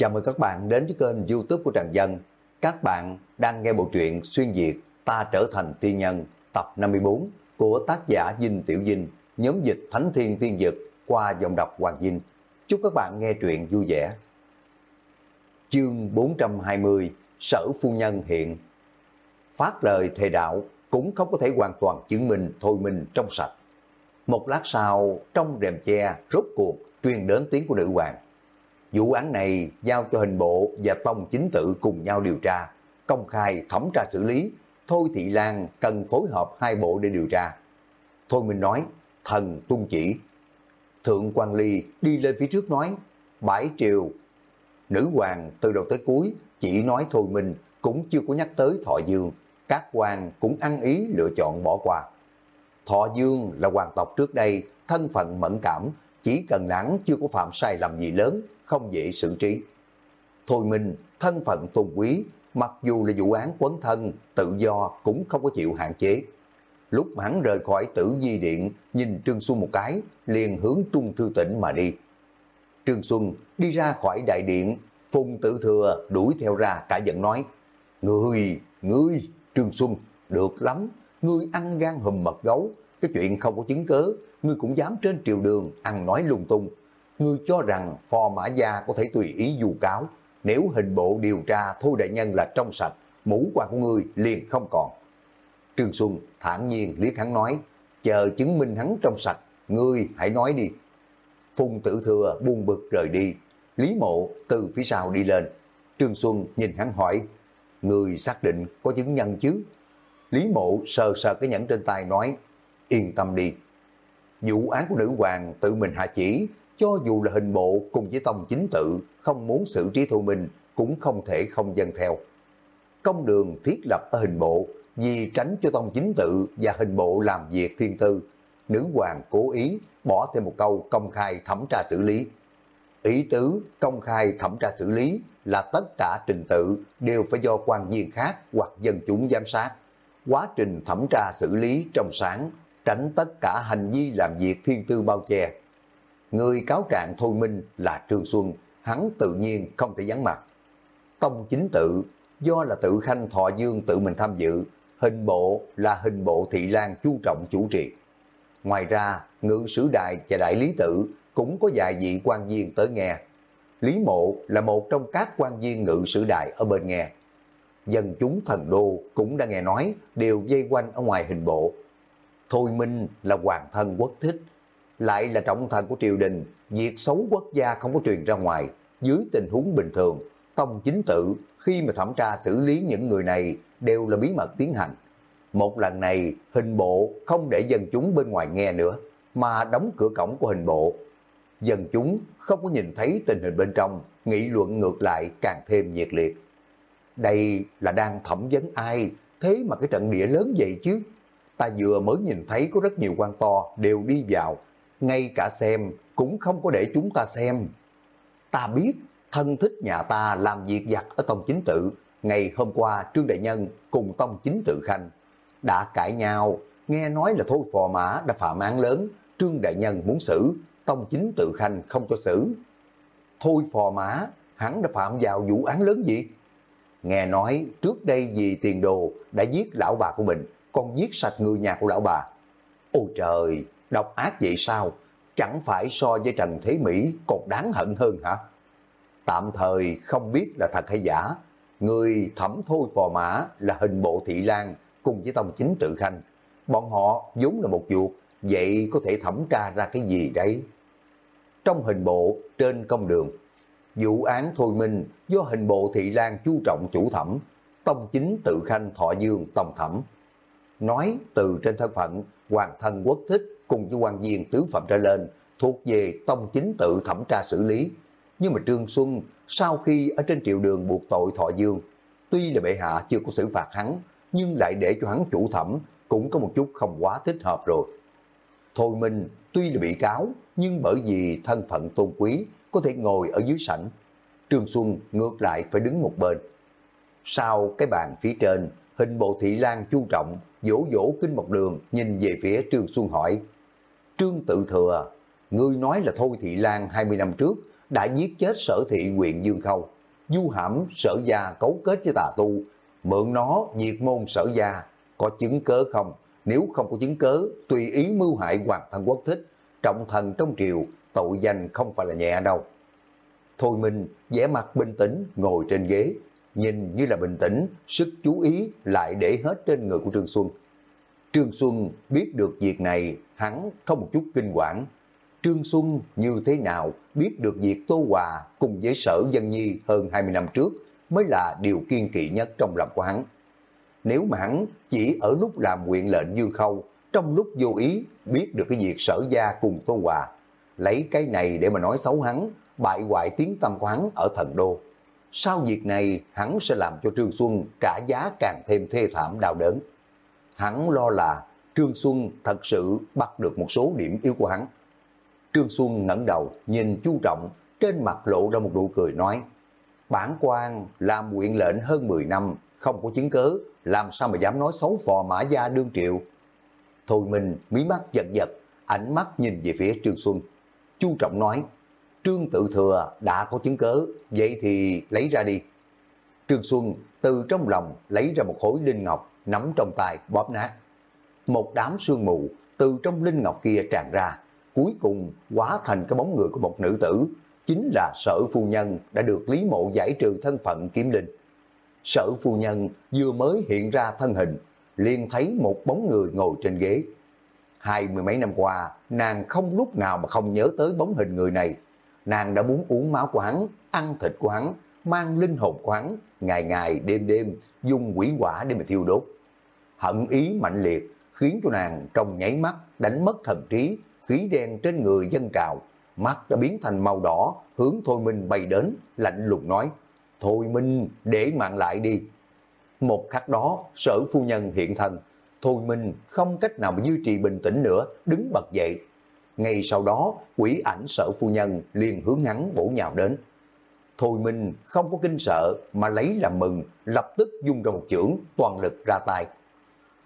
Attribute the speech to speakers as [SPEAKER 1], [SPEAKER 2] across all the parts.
[SPEAKER 1] Chào mừng các bạn đến với kênh youtube của Trần Dân. Các bạn đang nghe bộ truyện Xuyên Việt Ta Trở Thành Tiên Nhân tập 54 của tác giả Dinh Tiểu Dinh, nhóm dịch Thánh Thiên Tiên Dực qua dòng đọc Hoàng Dinh. Chúc các bạn nghe truyện vui vẻ. Chương 420 Sở Phu Nhân Hiện Phát lời thề đạo cũng không có thể hoàn toàn chứng minh thôi mình trong sạch. Một lát sau, trong rèm che, rốt cuộc truyền đến tiếng của nữ hoàng. Vụ án này giao cho hình bộ và tông chính tự cùng nhau điều tra, công khai thẩm tra xử lý. Thôi Thị Lan cần phối hợp hai bộ để điều tra. Thôi mình nói, thần tuân chỉ. Thượng quan Ly đi lên phía trước nói, bãi triều. Nữ hoàng từ đầu tới cuối chỉ nói Thôi mình cũng chưa có nhắc tới Thọ Dương. Các quan cũng ăn ý lựa chọn bỏ qua. Thọ Dương là hoàng tộc trước đây, thân phận mẫn cảm, chỉ cần nắng chưa có phạm sai lầm gì lớn, không dễ xử trí. Thôi Minh, thân phận tôn quý, mặc dù là vụ án quấn thân, tự do cũng không có chịu hạn chế. Lúc hắn rời khỏi tử di điện, nhìn Trương Xuân một cái, liền hướng Trung Thư Tỉnh mà đi. Trương Xuân đi ra khỏi đại điện, Phùng Tử Thừa đuổi theo ra cả giận nói, Ngươi, ngươi, Trương Xuân, được lắm, ngươi ăn gan hùm mật gấu, cái chuyện không có chứng cớ, ngươi cũng dám trên triều đường ăn nói lung tung. Ngươi cho rằng phò mã gia có thể tùy ý dù cáo, nếu hình bộ điều tra thôi đại nhân là trong sạch, mũ quan của ngươi liền không còn. Trương Xuân thản nhiên liếc hắn nói, chờ chứng minh hắn trong sạch, ngươi hãy nói đi. Phùng tử thừa buông bực rời đi, Lý mộ từ phía sau đi lên. Trương Xuân nhìn hắn hỏi, ngươi xác định có chứng nhân chứ? Lý mộ sờ sờ cái nhẫn trên tay nói, yên tâm đi. Vụ án của nữ hoàng tự mình hạ chỉ, cho dù là hình bộ cùng với tông chính tự không muốn xử trí thôi mình cũng không thể không dân theo. Công đường thiết lập ở hình bộ vì tránh cho tông chính tự và hình bộ làm việc thiên tư. Nữ hoàng cố ý bỏ thêm một câu công khai thẩm tra xử lý. Ý tứ công khai thẩm tra xử lý là tất cả trình tự đều phải do quan viên khác hoặc dân chúng giám sát. Quá trình thẩm tra xử lý trong sáng, tránh tất cả hành vi làm việc thiên tư bao che. Người cáo trạng thôi minh là Trương Xuân, hắn tự nhiên không thể vắng mặt. Tông chính tự, do là tự khanh thọ dương tự mình tham dự, hình bộ là hình bộ thị lan chu trọng chủ trì. Ngoài ra, ngự sử đại và đại lý tự cũng có vài vị quan viên tới nghe. Lý mộ là một trong các quan viên ngự sử đại ở bên nghe. Dân chúng thần đô cũng đã nghe nói đều dây quanh ở ngoài hình bộ. Thôi Minh là hoàng thân quốc thích, lại là trọng thần của triều đình, việc xấu quốc gia không có truyền ra ngoài. Dưới tình huống bình thường, tông chính tự khi mà thẩm tra xử lý những người này đều là bí mật tiến hành. Một lần này, hình bộ không để dân chúng bên ngoài nghe nữa, mà đóng cửa cổng của hình bộ. Dân chúng không có nhìn thấy tình hình bên trong, nghị luận ngược lại càng thêm nhiệt liệt. Đây là đang thẩm vấn ai, thế mà cái trận địa lớn vậy chứ. Ta vừa mới nhìn thấy có rất nhiều quan to đều đi vào, ngay cả xem cũng không có để chúng ta xem. Ta biết thân thích nhà ta làm việc giặt ở tông chính tự, ngày hôm qua Trương Đại Nhân cùng tông chính tự khanh đã cãi nhau, nghe nói là thôi phò mã đã phạm án lớn, Trương Đại Nhân muốn xử, tông chính tự khanh không cho xử. Thôi phò mã, hắn đã phạm vào vụ án lớn gì? Nghe nói trước đây vì tiền đồ đã giết lão bà của mình, còn giết sạch người nhà của lão bà. Ôi trời, độc ác vậy sao? Chẳng phải so với Trần Thế Mỹ còn đáng hận hơn hả? Tạm thời không biết là thật hay giả. Người thẩm thôi phò mã là hình bộ thị lan cùng với tông chính tự khanh. Bọn họ vốn là một chuột, vậy có thể thẩm tra ra cái gì đấy? Trong hình bộ, trên công đường, vụ án thôi minh do hình bộ thị lan chu trọng chủ thẩm, tông chính tự khanh thọ dương tông thẩm. Nói từ trên thân phận, hoàng thân quốc thích cùng với quan viên tứ phẩm trở lên thuộc về tông chính tự thẩm tra xử lý. Nhưng mà Trương Xuân sau khi ở trên triều đường buộc tội Thọ Dương, tuy là bệ hạ chưa có xử phạt hắn, nhưng lại để cho hắn chủ thẩm cũng có một chút không quá thích hợp rồi. Thôi Minh tuy là bị cáo, nhưng bởi vì thân phận tôn quý có thể ngồi ở dưới sảnh. Trương Xuân ngược lại phải đứng một bên. Sau cái bàn phía trên, hình bộ thị lan chu trọng, vỗ vỗ kinh một đường nhìn về phía Trương Xuân hỏi. Trương tự thừa, ngươi nói là Thôi Thị Lan 20 năm trước đã giết chết sở thị huyện Dương Khâu, du hãm sở gia cấu kết với tà tu, mượn nó diệt môn sở gia, có chứng cớ không? Nếu không có chứng cớ, tùy ý mưu hại hoàng thân quốc thích, trọng thần trong triều, tội danh không phải là nhẹ đâu. Thôi Minh vẻ mặt bình tĩnh ngồi trên ghế, nhìn như là bình tĩnh, sức chú ý lại để hết trên người của Trương Xuân. Trương Xuân biết được việc này, hắn không một chút kinh quản. Trương Xuân như thế nào biết được việc Tô Hòa cùng với sở dân nhi hơn 20 năm trước mới là điều kiên kỵ nhất trong lòng của hắn. Nếu mà hắn chỉ ở lúc làm nguyện lệnh Dương Khâu, trong lúc vô ý biết được cái việc sở gia cùng Tô Hòa, lấy cái này để mà nói xấu hắn, bại hoại tiếng tâm của hắn ở thần đô. Sau việc này, hắn sẽ làm cho Trương Xuân trả giá càng thêm thê thảm đau đớn. Hắn lo là Trương Xuân thật sự bắt được một số điểm yếu của hắn. Trương Xuân ngẩng đầu, nhìn chu trọng, trên mặt lộ ra một nụ cười nói, bản quan làm nguyện lệnh hơn 10 năm, không có chứng cớ, làm sao mà dám nói xấu phò mã gia đương triệu. Thôi mình mí mắt giật giật, ánh mắt nhìn về phía Trương Xuân. Chu Trọng nói, Trương tự thừa đã có chứng cớ, vậy thì lấy ra đi. Trương Xuân từ trong lòng lấy ra một khối linh ngọc, nắm trong tay bóp nát. Một đám sương mù từ trong linh ngọc kia tràn ra, cuối cùng hóa thành cái bóng người của một nữ tử, chính là sở phu nhân đã được Lý Mộ giải trừ thân phận kiếm linh. Sở phu nhân vừa mới hiện ra thân hình, liền thấy một bóng người ngồi trên ghế. Hai mươi mấy năm qua, nàng không lúc nào mà không nhớ tới bóng hình người này. Nàng đã muốn uống máu của hắn, ăn thịt của hắn, mang linh hồn của hắn, ngày ngày đêm đêm dùng quỷ quả để mà thiêu đốt. Hận ý mạnh liệt khiến cho nàng trong nháy mắt đánh mất thần trí, khí đen trên người dân trào, mắt đã biến thành màu đỏ, hướng Thôi Minh bay đến, lạnh lùng nói, Thôi Minh, để mạng lại đi. Một khắc đó, sở phu nhân hiện thân, Thôi Minh không cách nào mà duy trì bình tĩnh nữa, đứng bật dậy. Ngay sau đó, quỷ ảnh sở phu nhân liền hướng hắn bổ nhào đến. Thôi Minh không có kinh sợ mà lấy làm mừng, lập tức dung ra một chưởng, toàn lực ra tay.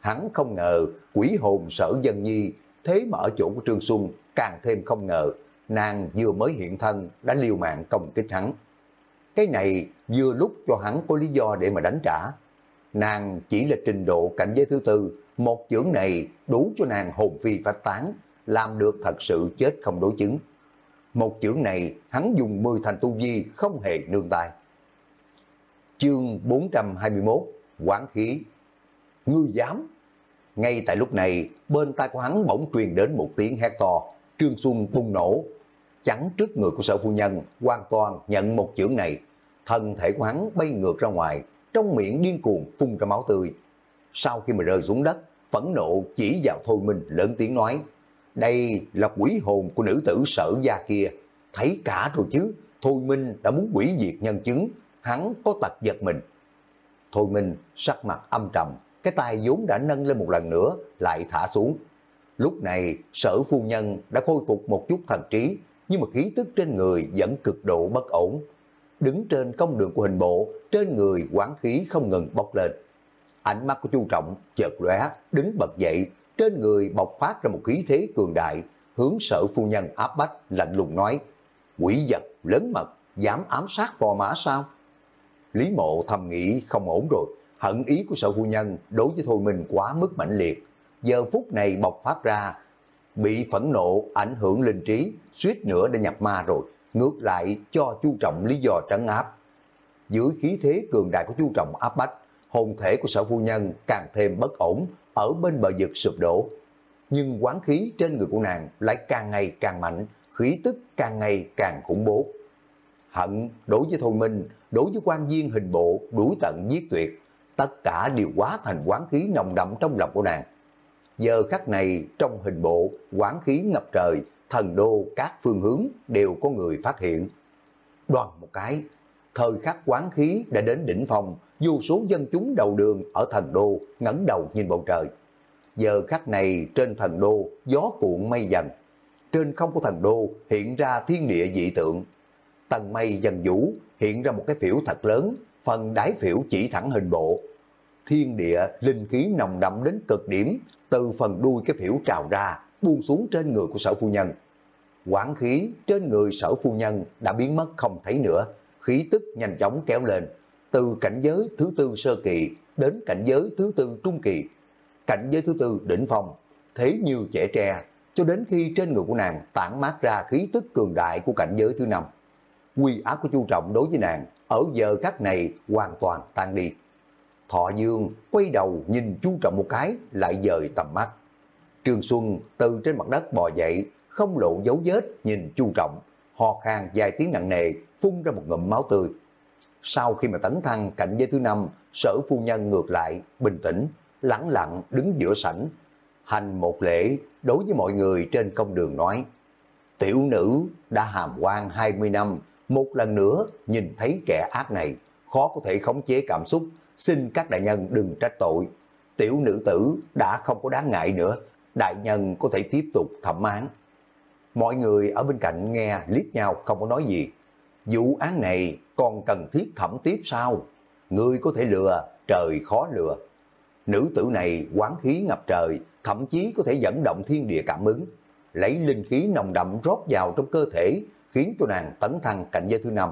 [SPEAKER 1] Hắn không ngờ quỷ hồn sở dân nhi, thế mà ở chỗ của Trương Xuân càng thêm không ngờ, nàng vừa mới hiện thân đã liều mạng công kích hắn. Cái này vừa lúc cho hắn có lý do để mà đánh trả. Nàng chỉ là trình độ cảnh giới thứ tư, một chưởng này đủ cho nàng hồn phi phách tán, làm được thật sự chết không đối chứng. Một chữ này, hắn dùng 10 thành tu vi không hề nương tay. Chương 421 Quán khí. Ngươi dám? Ngay tại lúc này, bên tai của hắn bỗng truyền đến một tiếng hét to. Trương Xuân bùng nổ. Chắn trước người của sở phu nhân, hoàn toàn nhận một chữ này. Thân thể của hắn bay ngược ra ngoài, trong miệng điên cuồng phun ra máu tươi. Sau khi mà rơi xuống đất, phẫn nộ chỉ vào Thôi Minh lớn tiếng nói đây là quỷ hồn của nữ tử sở gia kia. Thấy cả rồi chứ, Thôi Minh đã muốn quỷ diệt nhân chứng, hắn có tật giật mình. Thôi Minh sắc mặt âm trầm, cái tay vốn đã nâng lên một lần nữa, lại thả xuống. Lúc này sở phu nhân đã khôi phục một chút thần trí, nhưng mà khí tức trên người vẫn cực độ bất ổn. Đứng trên công đường của hình bộ, trên người quán khí không ngừng bốc lên. Ánh mắt của Chu Trọng chợt lóe, đứng bật dậy, trên người bộc phát ra một khí thế cường đại, hướng sở phu nhân áp bách, lạnh lùng nói, quỷ vật, lớn mật, dám ám sát phò mã sao? Lý mộ thầm nghĩ không ổn rồi, hận ý của sở phu nhân đối với Thôi Minh quá mức mãnh liệt. Giờ phút này bộc phát ra, bị phẫn nộ, ảnh hưởng linh trí, suýt nữa đã nhập ma rồi, ngược lại cho chu trọng lý do trấn áp. Dưới khí thế cường đại của chu trọng áp bách, hồn thể của sở phu nhân càng thêm bất ổn, ở bên bờ vực sụp đổ. Nhưng quán khí trên người của nàng lại càng ngày càng mạnh, khí tức càng ngày càng khủng bố. Hận đối với Thôi Minh, đối với quan viên hình bộ đuổi tận giết tuyệt, tất cả đều hóa thành quán khí nồng đậm trong lòng của nàng. Giờ khắc này trong hình bộ, quán khí ngập trời, thần đô các phương hướng đều có người phát hiện. Đoàn một cái, thời khắc quán khí đã đến đỉnh phòng, vô số dân chúng đầu đường ở thần đô ngẩng đầu nhìn bầu trời. Giờ khắc này trên thần đô gió cuộn mây dần. Trên không của thần đô hiện ra thiên địa dị tượng. Tầng mây dần vũ hiện ra một cái phiểu thật lớn, phần đáy phiểu chỉ thẳng hình bộ. Thiên địa linh khí nồng đậm đến cực điểm, từ phần đuôi cái phiểu trào ra, buông xuống trên người của sở phu nhân. Quảng khí trên người sở phu nhân đã biến mất không thấy nữa, khí tức nhanh chóng kéo lên, từ cảnh giới thứ tư sơ kỳ đến cảnh giới thứ tư trung kỳ. Cảnh giới thứ tư đỉnh phong, thế như trẻ tre, cho đến khi trên người của nàng tản mát ra khí tức cường đại của cảnh giới thứ năm. Quy áp của Chu Trọng đối với nàng ở giờ khắc này hoàn toàn tan đi. Thọ Dương quay đầu nhìn Chu Trọng một cái lại dời tầm mắt. Trường Xuân từ trên mặt đất bò dậy, không lộ dấu vết nhìn Chu Trọng, ho khan dài tiếng nặng nề, phun ra một ngụm máu tươi. Sau khi mà tấn thăng cảnh giới thứ năm, sở phu nhân ngược lại, bình tĩnh, lắng lặng đứng giữa sảnh, hành một lễ đối với mọi người trên công đường nói, tiểu nữ đã hàm quan 20 năm, một lần nữa nhìn thấy kẻ ác này, khó có thể khống chế cảm xúc, xin các đại nhân đừng trách tội. Tiểu nữ tử đã không có đáng ngại nữa, đại nhân có thể tiếp tục thẩm án. Mọi người ở bên cạnh nghe liếc nhau không có nói gì. Vụ án này còn cần thiết thẩm tiếp sao? Người có thể lừa, trời khó lừa. Nữ tử này quán khí ngập trời, thậm chí có thể dẫn động thiên địa cảm ứng. Lấy linh khí nồng đậm rót vào trong cơ thể, khiến cho nàng tấn thăng cảnh giới thứ năm.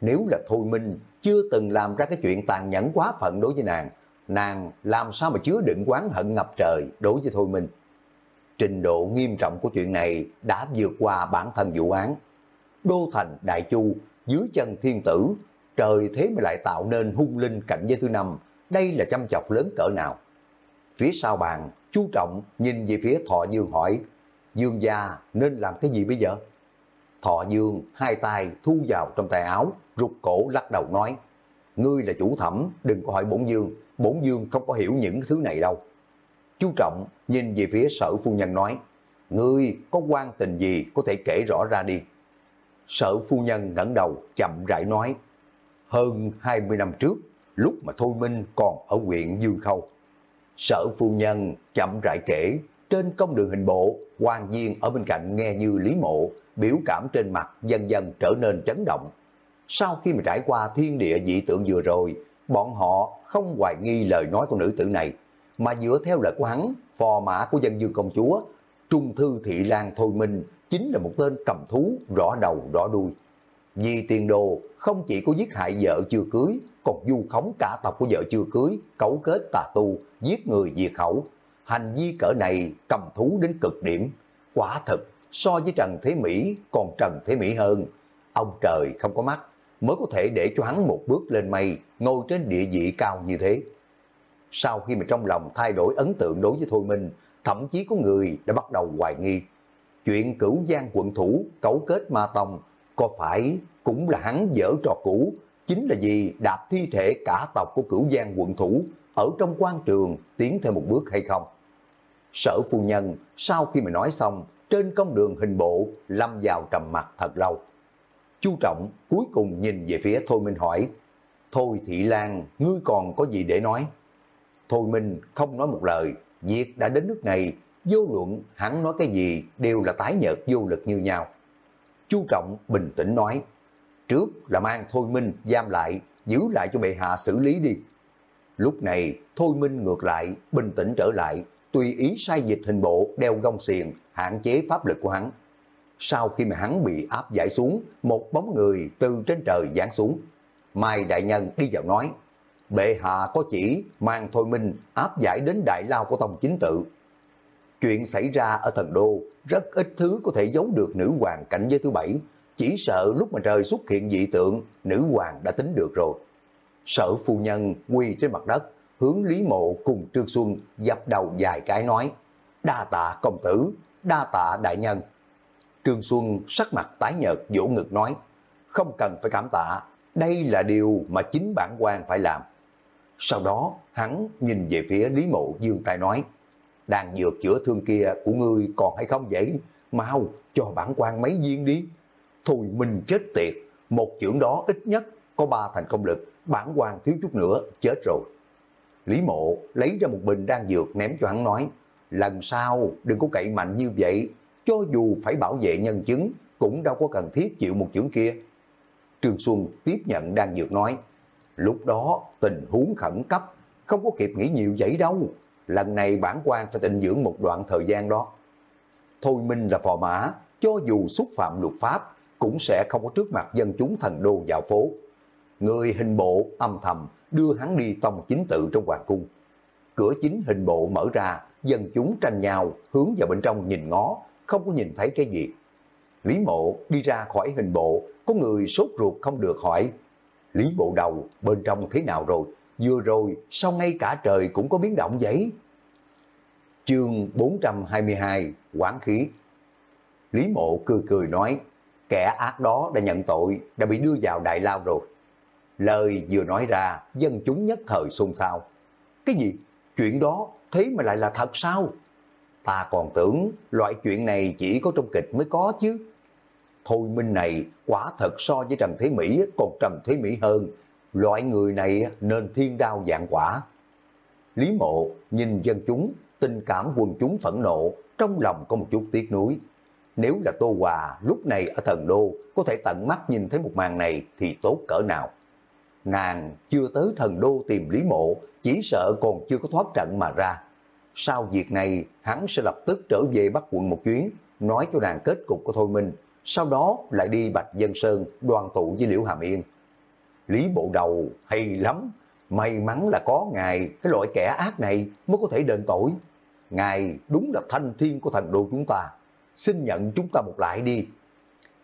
[SPEAKER 1] Nếu là Thôi Minh chưa từng làm ra cái chuyện tàn nhẫn quá phận đối với nàng, nàng làm sao mà chứa đựng quán hận ngập trời đối với Thôi Minh. Trình độ nghiêm trọng của chuyện này đã vượt qua bản thân vụ án. Đô thành Đại Chu, dưới chân thiên tử, trời thế mà lại tạo nên hung linh cảnh giới thứ năm, đây là chăm chọc lớn cỡ nào. Phía sau bàn, chú Trọng nhìn về phía Thọ Dương hỏi, Dương gia nên làm cái gì bây giờ? Thọ Dương hai tay thu vào trong tay áo, rụt cổ lắc đầu nói, ngươi là chủ thẩm, đừng có hỏi bổn Dương, bổn Dương không có hiểu những thứ này đâu. Chú Trọng nhìn về phía sở phu nhân nói, ngươi có quan tình gì có thể kể rõ ra đi. Sở phu nhân ngẩng đầu chậm rãi nói, hơn 20 năm trước, lúc mà Thôi Minh còn ở huyện Dương Khâu. Sở phu nhân chậm rãi kể, trên công đường hình bộ, quan viên ở bên cạnh nghe như lý mộ, biểu cảm trên mặt dần dần trở nên chấn động. Sau khi mà trải qua thiên địa dị tượng vừa rồi, bọn họ không hoài nghi lời nói của nữ tử này, mà dựa theo lời của hắn, phò mã của dân dương công chúa, Trung Thư Thị Lan Thôi Minh chính là một tên cầm thú rõ đầu rõ đuôi. Vì tiền đồ không chỉ có giết hại vợ chưa cưới, còn du khống cả tộc của vợ chưa cưới, cấu kết tà tu, giết người diệt khẩu. Hành vi cỡ này cầm thú đến cực điểm. Quả thực, so với Trần Thế Mỹ còn Trần Thế Mỹ hơn. Ông trời không có mắt, mới có thể để cho hắn một bước lên mây, ngồi trên địa vị cao như thế. Sau khi mà trong lòng thay đổi ấn tượng đối với Thôi Minh, thậm chí có người đã bắt đầu hoài nghi. Chuyện cửu giang quận thủ cấu kết ma tông có phải cũng là hắn dở trò cũ, chính là vì đạp thi thể cả tộc của cửu giang quận thủ ở trong quan trường tiến thêm một bước hay không? Sở phu nhân sau khi mà nói xong, trên công đường hình bộ lâm vào trầm mặt thật lâu. Chu Trọng cuối cùng nhìn về phía Thôi Minh hỏi, Thôi Thị Lan, ngươi còn có gì để nói? Thôi Minh không nói một lời, việc đã đến nước này, vô luận hắn nói cái gì đều là tái nhợt vô lực như nhau. Chu Trọng bình tĩnh nói, trước là mang Thôi Minh giam lại, giữ lại cho bệ hạ xử lý đi. Lúc này, Thôi Minh ngược lại, bình tĩnh trở lại, tùy ý sai dịch hình bộ đeo gông xiềng, hạn chế pháp lực của hắn. Sau khi mà hắn bị áp giải xuống, một bóng người từ trên trời giáng xuống. Mai Đại Nhân đi vào nói, bệ hạ có chỉ mang Thôi Minh áp giải đến đại lao của Tông Chính Tự. Chuyện xảy ra ở thần đô, rất ít thứ có thể giấu được nữ hoàng cảnh giới thứ bảy, chỉ sợ lúc mà trời xuất hiện dị tượng, nữ hoàng đã tính được rồi. Sở phu nhân quy trên mặt đất, hướng Lý Mộ cùng Trương Xuân dập đầu dài cái nói, đa tạ công tử, đa tạ đại nhân. Trương Xuân sắc mặt tái nhợt vỗ ngực nói, không cần phải cảm tạ, đây là điều mà chính bản quan phải làm. Sau đó, hắn nhìn về phía Lý Mộ dương tay nói, đang dược chữa thương kia của ngươi còn hay không vậy? Mau, cho bản quan mấy viên đi. Thôi mình chết tiệt, một chưởng đó ít nhất có ba thành công lực, bản quan thiếu chút nữa, chết rồi. Lý mộ lấy ra một bình đan dược ném cho hắn nói, lần sau đừng có cậy mạnh như vậy, cho dù phải bảo vệ nhân chứng, cũng đâu có cần thiết chịu một chưởng kia. Trương Xuân tiếp nhận đan dược nói, lúc đó tình huống khẩn cấp, không có kịp nghĩ nhiều vậy đâu, lần này bản quan phải tịnh dưỡng một đoạn thời gian đó. Thôi Minh là phò mã, cho dù xúc phạm luật pháp, cũng sẽ không có trước mặt dân chúng thần đô vào phố. Người hình bộ âm thầm đưa hắn đi tông chính tự trong hoàng cung. Cửa chính hình bộ mở ra, dân chúng tranh nhau hướng vào bên trong nhìn ngó, không có nhìn thấy cái gì. Lý mộ đi ra khỏi hình bộ, có người sốt ruột không được hỏi. Lý bộ đầu bên trong thế nào rồi? Vừa rồi sao ngay cả trời cũng có biến động vậy? Chương 422 Quán khí Lý mộ cười cười nói kẻ ác đó đã nhận tội, đã bị đưa vào đại lao rồi. Lời vừa nói ra, dân chúng nhất thời xôn xao. Cái gì? Chuyện đó thế mà lại là thật sao? Ta còn tưởng loại chuyện này chỉ có trong kịch mới có chứ. Thôi Minh này quả thật so với Trần Thế Mỹ còn Trần Thế Mỹ hơn. Loại người này nên thiên đao dạng quả. Lý mộ nhìn dân chúng, tình cảm quần chúng phẫn nộ, trong lòng có một chút tiếc nuối. Nếu là Tô Hòa lúc này ở thần đô có thể tận mắt nhìn thấy một màn này thì tốt cỡ nào. Nàng chưa tới thần đô tìm Lý Mộ, chỉ sợ còn chưa có thoát trận mà ra. Sau việc này, hắn sẽ lập tức trở về Bắc quận một chuyến, nói cho nàng kết cục của Thôi Minh, sau đó lại đi Bạch Dân Sơn đoàn tụ với Liễu Hàm Yên. Lý Bộ Đầu hay lắm, may mắn là có ngài, cái loại kẻ ác này mới có thể đền tội. Ngài đúng là thanh thiên của thần đô chúng ta, xin nhận chúng ta một lại đi.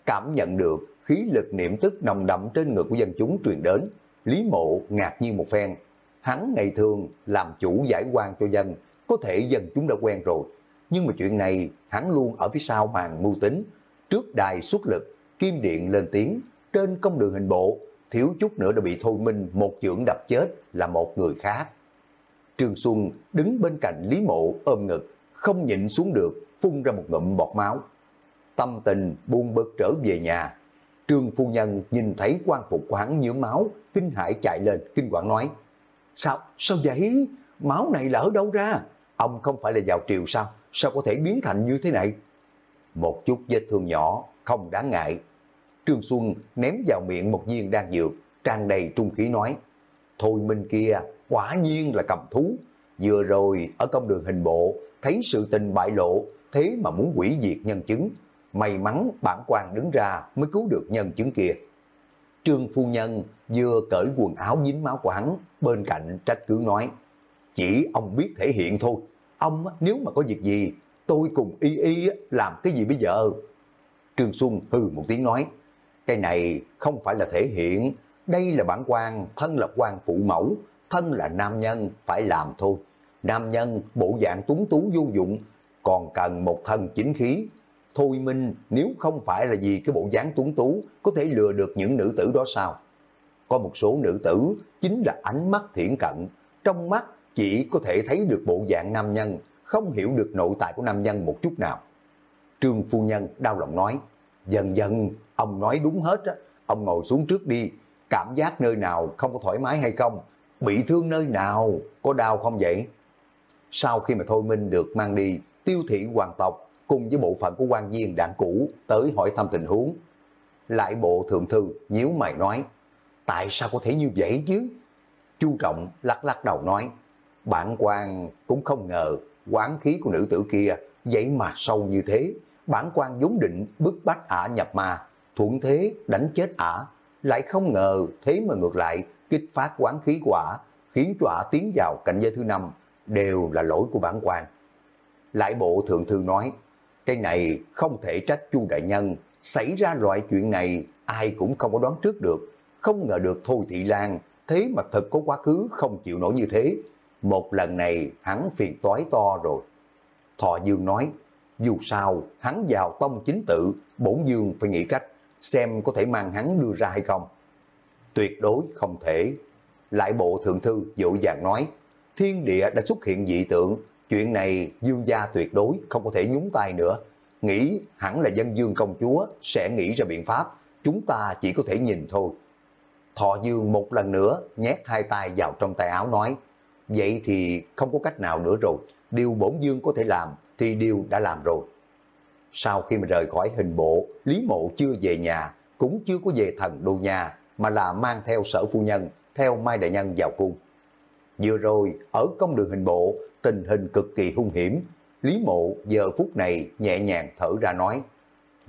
[SPEAKER 1] Cảm nhận được khí lực niệm tức nồng đậm trên người của dân chúng truyền đến, Lý Mộ ngạc nhiên một phen. Hắn ngày thường làm chủ giải quan cho dân, có thể dân chúng đã quen rồi. Nhưng mà chuyện này hắn luôn ở phía sau màn mưu tính. Trước đài xuất lực, kim điện lên tiếng, trên công đường hình bộ, thiếu chút nữa đã bị Thôi Minh một chưởng đập chết là một người khác. Trương Xuân đứng bên cạnh Lý Mộ ôm ngực, không nhịn xuống được, phun ra một ngụm bọt máu. Tâm tình buông bực trở về nhà. Trương phu nhân nhìn thấy quan phục của hắn nhớ máu, kinh hãi chạy lên, kinh quản nói. Sao, sao vậy? Máu này lỡ đâu ra? Ông không phải là vào triều sao? Sao có thể biến thành như thế này? Một chút vết thương nhỏ, không đáng ngại. Trương Xuân ném vào miệng một viên đan dược, trang đầy trung khí nói. Thôi Minh kia, quả nhiên là cầm thú. Vừa rồi ở công đường hình bộ, thấy sự tình bại lộ, thế mà muốn quỷ diệt nhân chứng. May mắn bản quan đứng ra mới cứu được nhân chứng kia. Trương phu nhân vừa cởi quần áo dính máu của hắn, bên cạnh trách cứ nói, chỉ ông biết thể hiện thôi, ông nếu mà có việc gì, tôi cùng y y làm cái gì bây giờ? Trương Xuân hừ một tiếng nói, cái này không phải là thể hiện, đây là bản quan, thân là quan phụ mẫu, thân là nam nhân, phải làm thôi. Nam nhân bộ dạng tuấn tú vô dụng, còn cần một thân chính khí. Thôi Minh nếu không phải là vì cái bộ dáng tuấn tú có thể lừa được những nữ tử đó sao? Có một số nữ tử chính là ánh mắt thiển cận, trong mắt chỉ có thể thấy được bộ dạng nam nhân, không hiểu được nội tại của nam nhân một chút nào. Trương Phu Nhân đau lòng nói, dần dần ông nói đúng hết á, ông ngồi xuống trước đi, cảm giác nơi nào không có thoải mái hay không, bị thương nơi nào, có đau không vậy? Sau khi mà Thôi Minh được mang đi, tiêu thị hoàng tộc cùng với bộ phận của quan viên đảng cũ tới hỏi thăm tình huống. Lại bộ thượng thư nhíu mày nói, tại sao có thể như vậy chứ? Chu Trọng lắc lắc đầu nói, bản quan cũng không ngờ quán khí của nữ tử kia vậy mà sâu như thế. Bản quan vốn định bức bách ả nhập ma, thuận thế đánh chết ả, lại không ngờ thế mà ngược lại kích phát quán khí của ả, khiến cho ả tiến vào cảnh giới thứ năm, đều là lỗi của bản quan. Lại bộ thượng thư nói, cái này không thể trách chu đại nhân, xảy ra loại chuyện này ai cũng không có đoán trước được, không ngờ được Thôi Thị Lan thế mà thật có quá khứ không chịu nổi như thế. Một lần này hắn phiền toái to rồi. Thọ Dương nói, dù sao hắn vào tông chính tự, bổn Dương phải nghĩ cách, xem có thể mang hắn đưa ra hay không. Tuyệt đối không thể. Lại bộ thượng thư dội dàng nói, thiên địa đã xuất hiện dị tượng, chuyện này dương gia tuyệt đối không có thể nhúng tay nữa. Nghĩ hẳn là dân dương công chúa sẽ nghĩ ra biện pháp, chúng ta chỉ có thể nhìn thôi. Thọ dương một lần nữa nhét hai tay vào trong tay áo nói, vậy thì không có cách nào nữa rồi, điều bổn dương có thể làm thì điều đã làm rồi. Sau khi mà rời khỏi hình bộ, Lý Mộ chưa về nhà, cũng chưa có về thần đô nhà, mà là mang theo sở phu nhân, theo Mai Đại Nhân vào cung. Vừa rồi, ở công đường hình bộ, tình hình cực kỳ hung hiểm. Lý mộ giờ phút này nhẹ nhàng thở ra nói,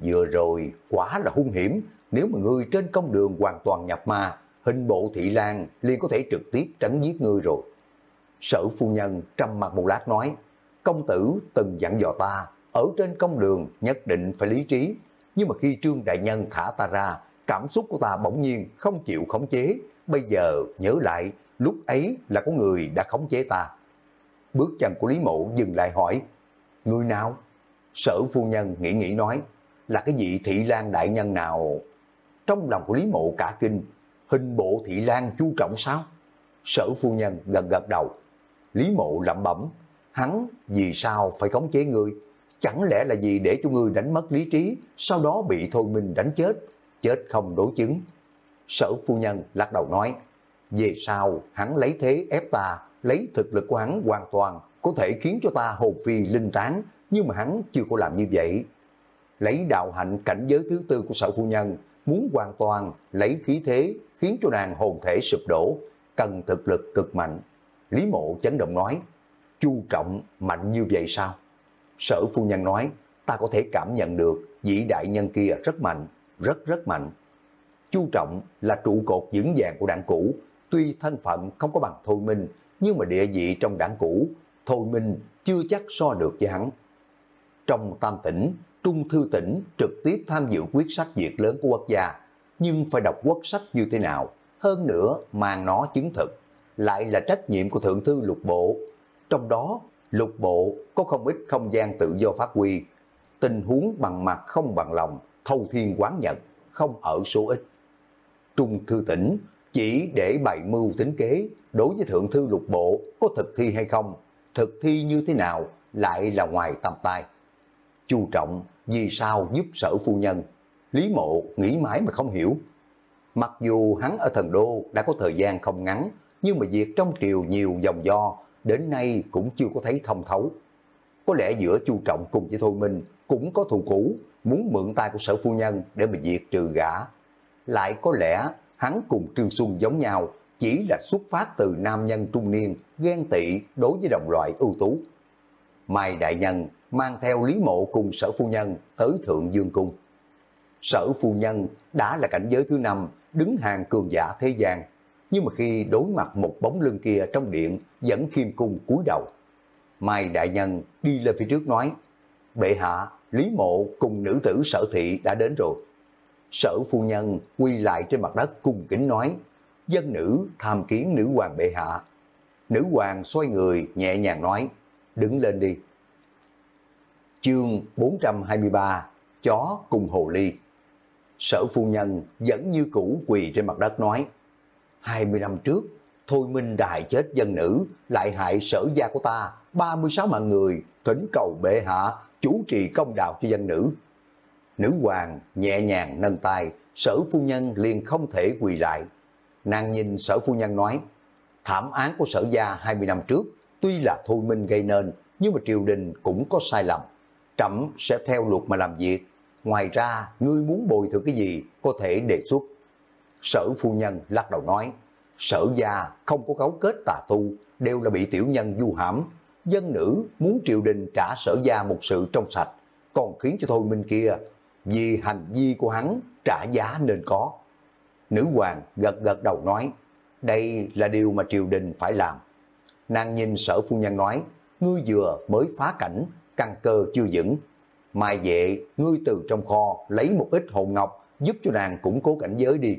[SPEAKER 1] vừa rồi quá là hung hiểm, nếu mà ngươi trên công đường hoàn toàn nhập ma, hình bộ thị lan liền có thể trực tiếp trấn giết ngươi rồi. Sở phu nhân trầm mặt một lát nói, công tử từng dặn dò ta, ở trên công đường nhất định phải lý trí, nhưng mà khi trương đại nhân thả ta ra, cảm xúc của ta bỗng nhiên không chịu khống chế, bây giờ nhớ lại, lúc ấy là có người đã khống chế ta. Bước chân của Lý Mộ dừng lại hỏi, người nào? Sở phu nhân nghĩ nghĩ nói, là cái vị thị lan đại nhân nào? Trong lòng của Lý Mộ cả kinh, hình bộ thị lan chu trọng sao? Sở phu nhân gần gật đầu. Lý Mộ lẩm bẩm, hắn vì sao phải khống chế người Chẳng lẽ là gì để cho ngươi đánh mất lý trí, sau đó bị thôi minh đánh chết, chết không đối chứng. Sở phu nhân lắc đầu nói, về sau hắn lấy thế ép ta, lấy thực lực của hắn hoàn toàn có thể khiến cho ta hồn phi linh tán, nhưng mà hắn chưa có làm như vậy. Lấy đạo hạnh cảnh giới thứ tư của sở phu nhân, muốn hoàn toàn lấy khí thế khiến cho nàng hồn thể sụp đổ, cần thực lực cực mạnh. Lý mộ chấn động nói, chu trọng mạnh như vậy sao? Sở phu nhân nói, ta có thể cảm nhận được vị đại nhân kia rất mạnh, rất rất mạnh. Chu Trọng là trụ cột vững vàng của đảng cũ, tuy thân phận không có bằng Thôi Minh, nhưng mà địa vị trong đảng cũ, Thôi Minh chưa chắc so được với hắn. Trong tam tỉnh, Trung Thư tỉnh trực tiếp tham dự quyết sách việc lớn của quốc gia, nhưng phải đọc quốc sách như thế nào, hơn nữa mang nó chứng thực, lại là trách nhiệm của Thượng Thư Lục Bộ. Trong đó, Lục Bộ có không ít không gian tự do phát huy, tình huống bằng mặt không bằng lòng, thâu thiên quán nhận, không ở số ít. Trung Thư tỉnh chỉ để bày mưu tính kế đối với Thượng Thư Lục Bộ có thực thi hay không, thực thi như thế nào lại là ngoài tầm tay. Chu Trọng vì sao giúp sở phu nhân, Lý Mộ nghĩ mãi mà không hiểu. Mặc dù hắn ở thần đô đã có thời gian không ngắn, nhưng mà việc trong triều nhiều dòng do, đến nay cũng chưa có thấy thông thấu. Có lẽ giữa Chu Trọng cùng với Thôi Minh cũng có thù cũ, muốn mượn tay của sở phu nhân để mà diệt trừ gã. Lại có lẽ hắn cùng Trương Xuân giống nhau, chỉ là xuất phát từ nam nhân trung niên, ghen tị đối với đồng loại ưu tú. Mai Đại Nhân mang theo Lý Mộ cùng sở phu nhân tới Thượng Dương Cung. Sở phu nhân đã là cảnh giới thứ năm, đứng hàng cường giả thế gian. Nhưng mà khi đối mặt một bóng lưng kia trong điện, vẫn khiêm cung cúi đầu. Mai Đại Nhân đi lên phía trước nói, Bệ hạ, Lý Mộ cùng nữ tử sở thị đã đến rồi. Sở phu nhân quy lại trên mặt đất cung kính nói, dân nữ tham kiến nữ hoàng bệ hạ. Nữ hoàng xoay người nhẹ nhàng nói, đứng lên đi. Chương 423 Chó cùng hồ ly Sở phu nhân vẫn như cũ quỳ trên mặt đất nói 20 năm trước Thôi Minh Đại chết dân nữ lại hại sở gia của ta 36 mạng người thỉnh cầu bệ hạ chủ trì công đạo cho dân nữ. Nữ hoàng nhẹ nhàng nâng tay sở phu nhân liền không thể quỳ lại. Nàng nhìn sở phu nhân nói thảm án của sở gia 20 năm trước tuy là Thôi Minh gây nên nhưng mà triều đình cũng có sai lầm trẫm sẽ theo luật mà làm việc. Ngoài ra, ngươi muốn bồi thường cái gì, có thể đề xuất. Sở phu nhân lắc đầu nói, sở gia không có cấu kết tà tu, đều là bị tiểu nhân du hãm. Dân nữ muốn triều đình trả sở gia một sự trong sạch, còn khiến cho thôi minh kia, vì hành vi của hắn trả giá nên có. Nữ hoàng gật gật đầu nói, đây là điều mà triều đình phải làm. Nàng nhìn sở phu nhân nói, ngươi vừa mới phá cảnh, căn cơ chưa vững. Mai vệ, ngươi từ trong kho lấy một ít hồn ngọc giúp cho nàng củng cố cảnh giới đi.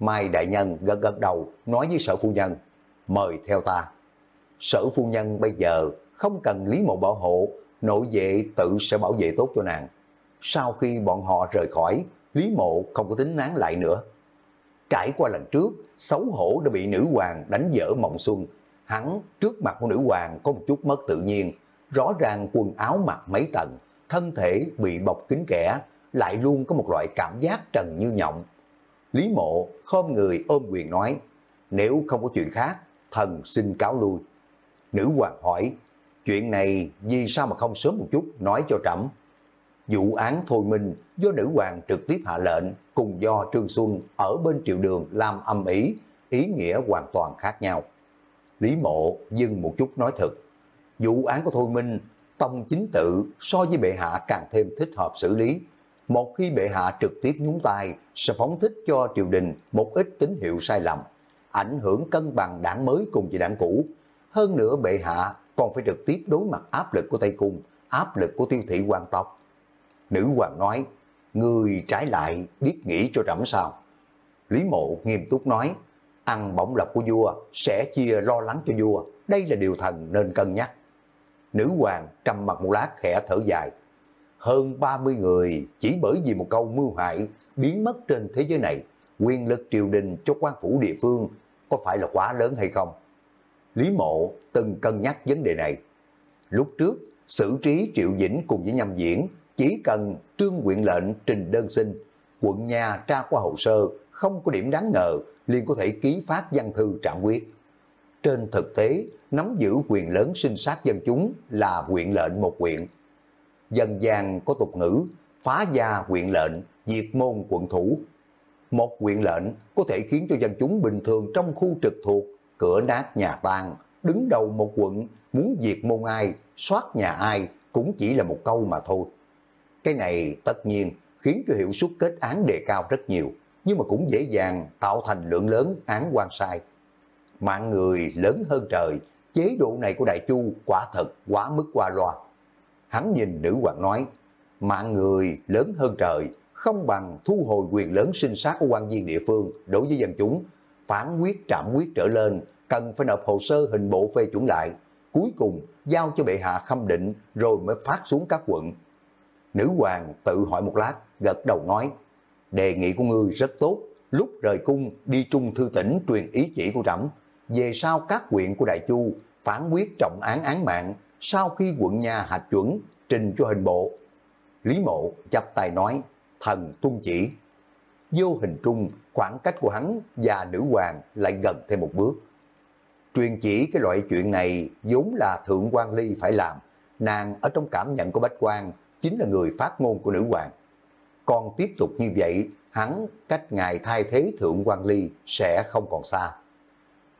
[SPEAKER 1] Mai đại nhân gật gật đầu nói với sở phu nhân, mời theo ta. Sở phu nhân bây giờ không cần Lý Mộ bảo hộ, nội vệ tự sẽ bảo vệ tốt cho nàng. Sau khi bọn họ rời khỏi, Lý Mộ không có tính nán lại nữa. Trải qua lần trước, xấu hổ đã bị nữ hoàng đánh dở mộng xuân. Hắn trước mặt của nữ hoàng có một chút mất tự nhiên, rõ ràng quần áo mặc mấy tầng, thân thể bị bọc kín kẻ, lại luôn có một loại cảm giác trần như nhộng. Lý mộ khom người ôm quyền nói, nếu không có chuyện khác, thần xin cáo lui. Nữ hoàng hỏi, chuyện này vì sao mà không sớm một chút nói cho trẫm Vụ án thôi minh do nữ hoàng trực tiếp hạ lệnh cùng do Trương Xuân ở bên triều đường làm âm ý, ý nghĩa hoàn toàn khác nhau. Lý mộ dừng một chút nói thật, vụ án của Thôi Minh, Tông chính tự so với bệ hạ càng thêm thích hợp xử lý một khi bệ hạ trực tiếp nhúng tay sẽ phóng thích cho triều đình một ít tín hiệu sai lầm, ảnh hưởng cân bằng đảng mới cùng với đảng cũ. Hơn nữa bệ hạ còn phải trực tiếp đối mặt áp lực của Tây Cung, áp lực của tiêu thị quan tộc. Nữ hoàng nói, người trái lại biết nghĩ cho trẫm sao. Lý mộ nghiêm túc nói, ăn bổng lộc của vua sẽ chia lo lắng cho vua, đây là điều thần nên cân nhắc. Nữ hoàng trầm mặt một lát khẽ thở dài, hơn 30 người chỉ bởi vì một câu mưu hại biến mất trên thế giới này, quyền lực triều đình cho quan phủ địa phương có phải là quá lớn hay không? Lý Mộ từng cân nhắc vấn đề này. Lúc trước, xử trí Triệu Dĩnh cùng với nhâm diễn chỉ cần trương quyện lệnh trình đơn xin, quận nhà tra qua hồ sơ, không có điểm đáng ngờ, liền có thể ký phát văn thư trạng quyết. Trên thực tế, nắm giữ quyền lớn sinh sát dân chúng là quyện lệnh một quyện. Dân gian có tục ngữ, phá gia quyện lệnh, diệt môn quận thủ. Một quyện lệnh có thể khiến cho dân chúng bình thường trong khu trực thuộc, cửa nát nhà tan, đứng đầu một quận, muốn diệt môn ai, soát nhà ai, cũng chỉ là một câu mà thôi. Cái này tất nhiên khiến cho hiệu suất kết án đề cao rất nhiều, nhưng mà cũng dễ dàng tạo thành lượng lớn án quan sai. Mạng người lớn hơn trời, chế độ này của Đại Chu quả thật quá mức qua loa. Hắn nhìn nữ hoàng nói, mạng người lớn hơn trời, không bằng thu hồi quyền lớn sinh sát của quan viên địa phương đối với dân chúng, phán quyết trạm quyết trở lên, cần phải nộp hồ sơ hình bộ phê chuẩn lại, cuối cùng giao cho bệ hạ khâm định rồi mới phát xuống các quận. Nữ hoàng tự hỏi một lát, gật đầu nói, đề nghị của ngươi rất tốt, lúc rời cung đi trung thư tỉnh truyền ý chỉ của trẫm. Về sau các quyện của Đại Chu phán quyết trọng án án mạng sau khi quận nhà hạch chuẩn trình cho hình bộ. Lý mộ chắp tay nói, thần tuân chỉ. Vô hình trung, khoảng cách của hắn và nữ hoàng lại gần thêm một bước. Truyền chỉ cái loại chuyện này vốn là Thượng quan Ly phải làm. Nàng ở trong cảm nhận của Bách quan chính là người phát ngôn của nữ hoàng. Còn tiếp tục như vậy, hắn cách ngài thay thế Thượng quan Ly sẽ không còn xa.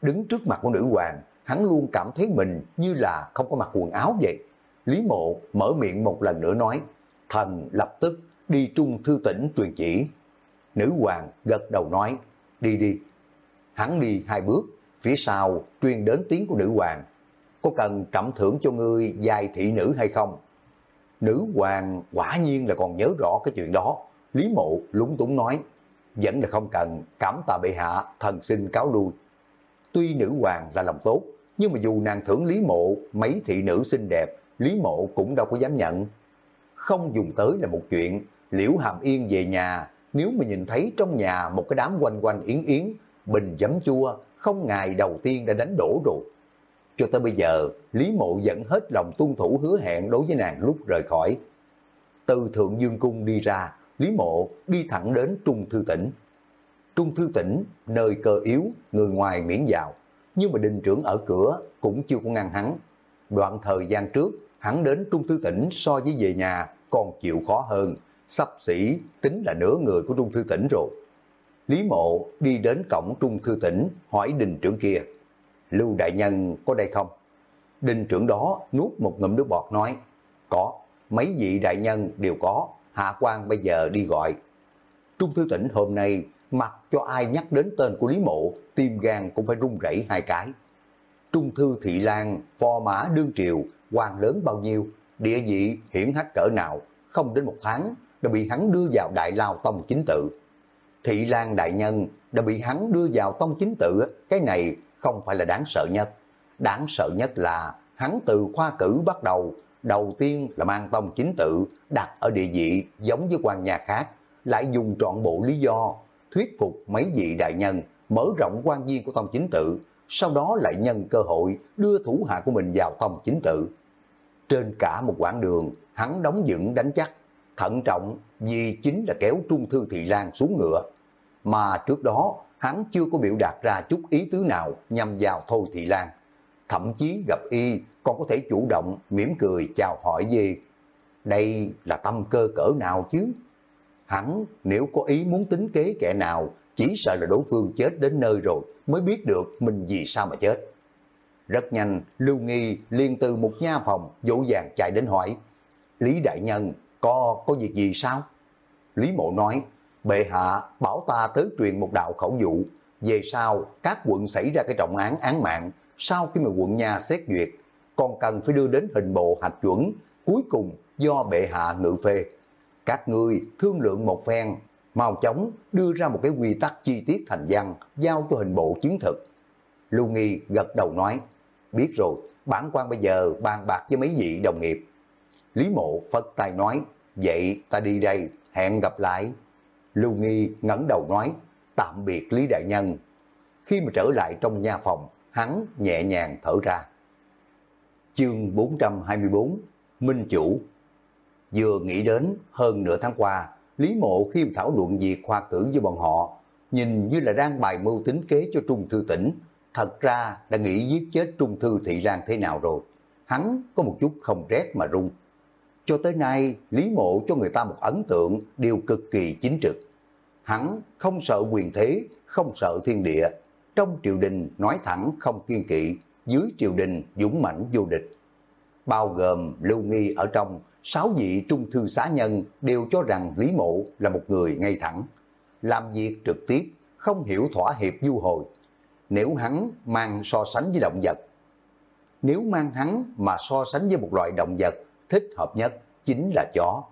[SPEAKER 1] Đứng trước mặt của nữ hoàng, hắn luôn cảm thấy mình như là không có mặc quần áo vậy. Lý mộ mở miệng một lần nữa nói, thần lập tức đi trung thư tỉnh truyền chỉ. Nữ hoàng gật đầu nói, đi đi. Hắn đi hai bước, phía sau truyền đến tiếng của nữ hoàng. Có cần trẩm thưởng cho ngươi dài thị nữ hay không? Nữ hoàng quả nhiên là còn nhớ rõ cái chuyện đó. Lý mộ lúng túng nói, vẫn là không cần, cảm tạ bệ hạ, thần xin cáo lui. Tuy nữ hoàng là lòng tốt, nhưng mà dù nàng thưởng Lý Mộ mấy thị nữ xinh đẹp, Lý Mộ cũng đâu có dám nhận. Không dùng tới là một chuyện, Liễu Hàm Yên về nhà, nếu mà nhìn thấy trong nhà một cái đám quanh quanh yến yến, bình giấm chua, không ngày đầu tiên đã đánh đổ rồi. Cho tới bây giờ, Lý Mộ vẫn hết lòng tuân thủ hứa hẹn đối với nàng lúc rời khỏi. Từ Thượng Dương Cung đi ra, Lý Mộ đi thẳng đến Trung Thư Tỉnh. Trung Thư Tỉnh, nơi cơ yếu, người ngoài miễn vào nhưng mà đình trưởng ở cửa cũng chưa có ngăn hắn. Đoạn thời gian trước, hắn đến Trung Thư Tỉnh so với về nhà còn chịu khó hơn, sắp xỉ tính là nửa người của Trung Thư Tỉnh rồi. Lý Mộ đi đến cổng Trung Thư Tỉnh hỏi đình trưởng kia, Lưu Đại Nhân có đây không? Đình trưởng đó nuốt một ngụm nước bọt nói, có, mấy vị đại nhân đều có, hạ quan bây giờ đi gọi. Trung Thư Tỉnh hôm nay mặc cho ai nhắc đến tên của Lý Mộ, tim gan cũng phải rung rẩy hai cái. Trung thư Thị Lan, phò mã đương triều, quan lớn bao nhiêu, địa vị hiển hách cỡ nào, không đến một tháng đã bị hắn đưa vào đại lao tông chính tự. Thị Lan đại nhân đã bị hắn đưa vào tông chính tự, cái này không phải là đáng sợ nhất. Đáng sợ nhất là hắn từ khoa cử bắt đầu, đầu tiên là mang tông chính tự, đặt ở địa vị giống với quan nhà khác, lại dùng trọn bộ lý do thuyết phục mấy vị đại nhân mở rộng quan viên của tông chính tự, sau đó lại nhân cơ hội đưa thủ hạ của mình vào tông chính tự. Trên cả một quãng đường, hắn đóng dựng đánh chắc, thận trọng vì chính là kéo Trung Thư Thị Lan xuống ngựa. Mà trước đó, hắn chưa có biểu đạt ra chút ý tứ nào nhằm vào Thôi Thị Lan. Thậm chí gặp y còn có thể chủ động mỉm cười chào hỏi gì. Đây là tâm cơ cỡ nào chứ? Hắn nếu có ý muốn tính kế kẻ nào, chỉ sợ là đối phương chết đến nơi rồi mới biết được mình vì sao mà chết. Rất nhanh, Lưu Nghi liền từ một nha phòng dỗ dàng chạy đến hỏi, Lý Đại Nhân, có có việc gì sao? Lý Mộ nói, bệ hạ bảo ta tới truyền một đạo khẩu dụ, về sau các quận xảy ra cái trọng án án mạng, sau khi mà quận nhà xét duyệt, còn cần phải đưa đến hình bộ hạch chuẩn, cuối cùng do bệ hạ ngự phê. Các người thương lượng một phen, mau chóng đưa ra một cái quy tắc chi tiết thành văn, giao cho hình bộ chứng thực. Lưu Nghi gật đầu nói, biết rồi, bản quan bây giờ bàn bạc với mấy vị đồng nghiệp. Lý Mộ phật Tài nói, vậy ta đi đây, hẹn gặp lại. Lưu Nghi ngẩng đầu nói, tạm biệt Lý Đại Nhân. Khi mà trở lại trong nhà phòng, hắn nhẹ nhàng thở ra. Chương 424 Minh Chủ Vừa nghĩ đến hơn nửa tháng qua, Lý Mộ khi mà thảo luận việc khoa cử với bọn họ, nhìn như là đang bài mưu tính kế cho Trung Thư Tỉnh, thật ra đã nghĩ giết chết Trung Thư Thị Lan thế nào rồi. Hắn có một chút không rét mà run. Cho tới nay, Lý Mộ cho người ta một ấn tượng đều cực kỳ chính trực. Hắn không sợ quyền thế, không sợ thiên địa. Trong triều đình nói thẳng không kiên kỵ, dưới triều đình dũng mãnh vô địch. Bao gồm lưu nghi ở trong, sáu vị trung thư xá nhân đều cho rằng Lý Mộ là một người ngay thẳng. Làm việc trực tiếp, không hiểu thỏa hiệp du hồi. Nếu hắn mang so sánh với động vật, nếu mang hắn mà so sánh với một loại động vật thích hợp nhất chính là chó.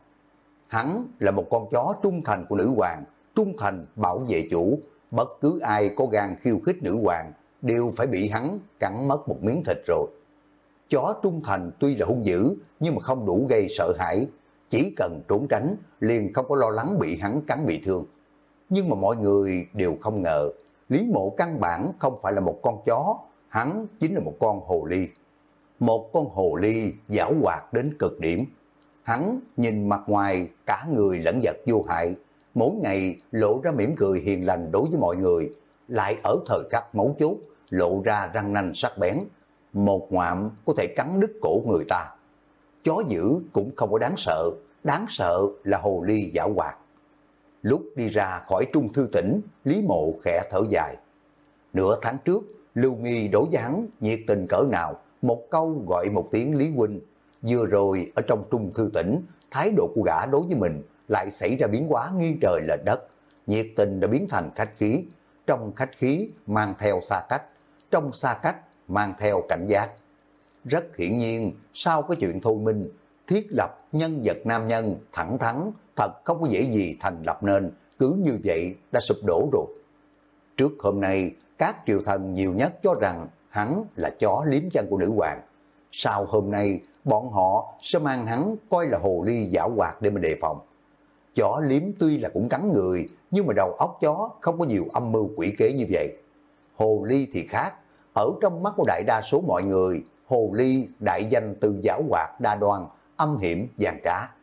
[SPEAKER 1] Hắn là một con chó trung thành của nữ hoàng, trung thành bảo vệ chủ, bất cứ ai có gan khiêu khích nữ hoàng đều phải bị hắn cắn mất một miếng thịt rồi. Chó trung thành tuy là hung dữ nhưng mà không đủ gây sợ hãi, chỉ cần trốn tránh liền không có lo lắng bị hắn cắn bị thương. Nhưng mà mọi người đều không ngờ, Lý Mộ căn bản không phải là một con chó, hắn chính là một con hồ ly. Một con hồ ly giảo hoạt đến cực điểm. Hắn nhìn mặt ngoài cả người lẫn vật vô hại, mỗi ngày lộ ra mỉm cười hiền lành đối với mọi người, lại ở thời khắc mấu chốt lộ ra răng nanh sắc bén, một ngoạm có thể cắn đứt cổ người ta. Chó dữ cũng không có đáng sợ, đáng sợ là hồ ly giả hoạt. Lúc đi ra khỏi trung thư tỉnh, Lý Mộ khẽ thở dài. Nửa tháng trước, Lưu Nghi đổ với hắn nhiệt tình cỡ nào, một câu gọi một tiếng Lý Huynh. Vừa rồi ở trong trung thư tỉnh, thái độ của gã đối với mình lại xảy ra biến hóa nghiêng trời lệch đất. Nhiệt tình đã biến thành khách khí, trong khách khí mang theo xa cách, trong xa cách mang theo cảnh giác. Rất hiển nhiên, sau cái chuyện thôi minh, thiết lập nhân vật nam nhân thẳng thắn, thật không có dễ gì thành lập nên, cứ như vậy đã sụp đổ rồi. Trước hôm nay, các triều thần nhiều nhất cho rằng hắn là chó liếm chân của nữ hoàng. Sau hôm nay, bọn họ sẽ mang hắn coi là hồ ly giả hoạt để mà đề phòng. Chó liếm tuy là cũng cắn người, nhưng mà đầu óc chó không có nhiều âm mưu quỷ kế như vậy. Hồ ly thì khác, ở trong mắt của đại đa số mọi người, hồ ly đại danh từ giả hoạt đa đoan, âm hiểm, gian trá.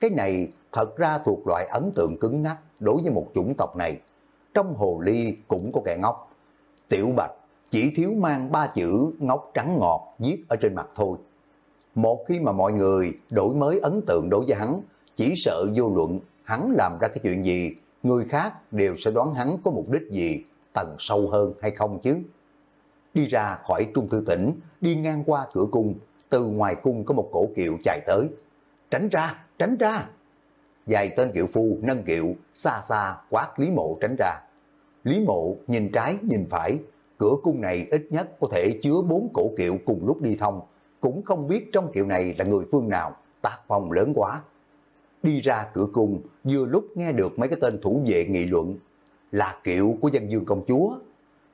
[SPEAKER 1] Cái này thật ra thuộc loại ấn tượng cứng ngắc đối với một chủng tộc này. Trong hồ ly cũng có kẻ ngốc. Tiểu Bạch chỉ thiếu mang ba chữ ngốc trắng ngọt viết ở trên mặt thôi. Một khi mà mọi người đổi mới ấn tượng đối với hắn, chỉ sợ vô luận hắn làm ra cái chuyện gì, người khác đều sẽ đoán hắn có mục đích gì, tầng sâu hơn hay không chứ. Đi ra khỏi trung thư tỉnh, đi ngang qua cửa cung, từ ngoài cung có một cổ kiệu chạy tới. Tránh ra, tránh ra! Dài tên kiệu phu nâng kiệu, xa xa quát Lý Mộ tránh ra. Lý Mộ nhìn trái nhìn phải, cửa cung này ít nhất có thể chứa bốn cổ kiệu cùng lúc đi thông, cũng không biết trong kiệu này là người phương nào, tác phong lớn quá. Đi ra cửa cung, vừa lúc nghe được mấy cái tên thủ vệ nghị luận, là kiệu của dân dương công chúa.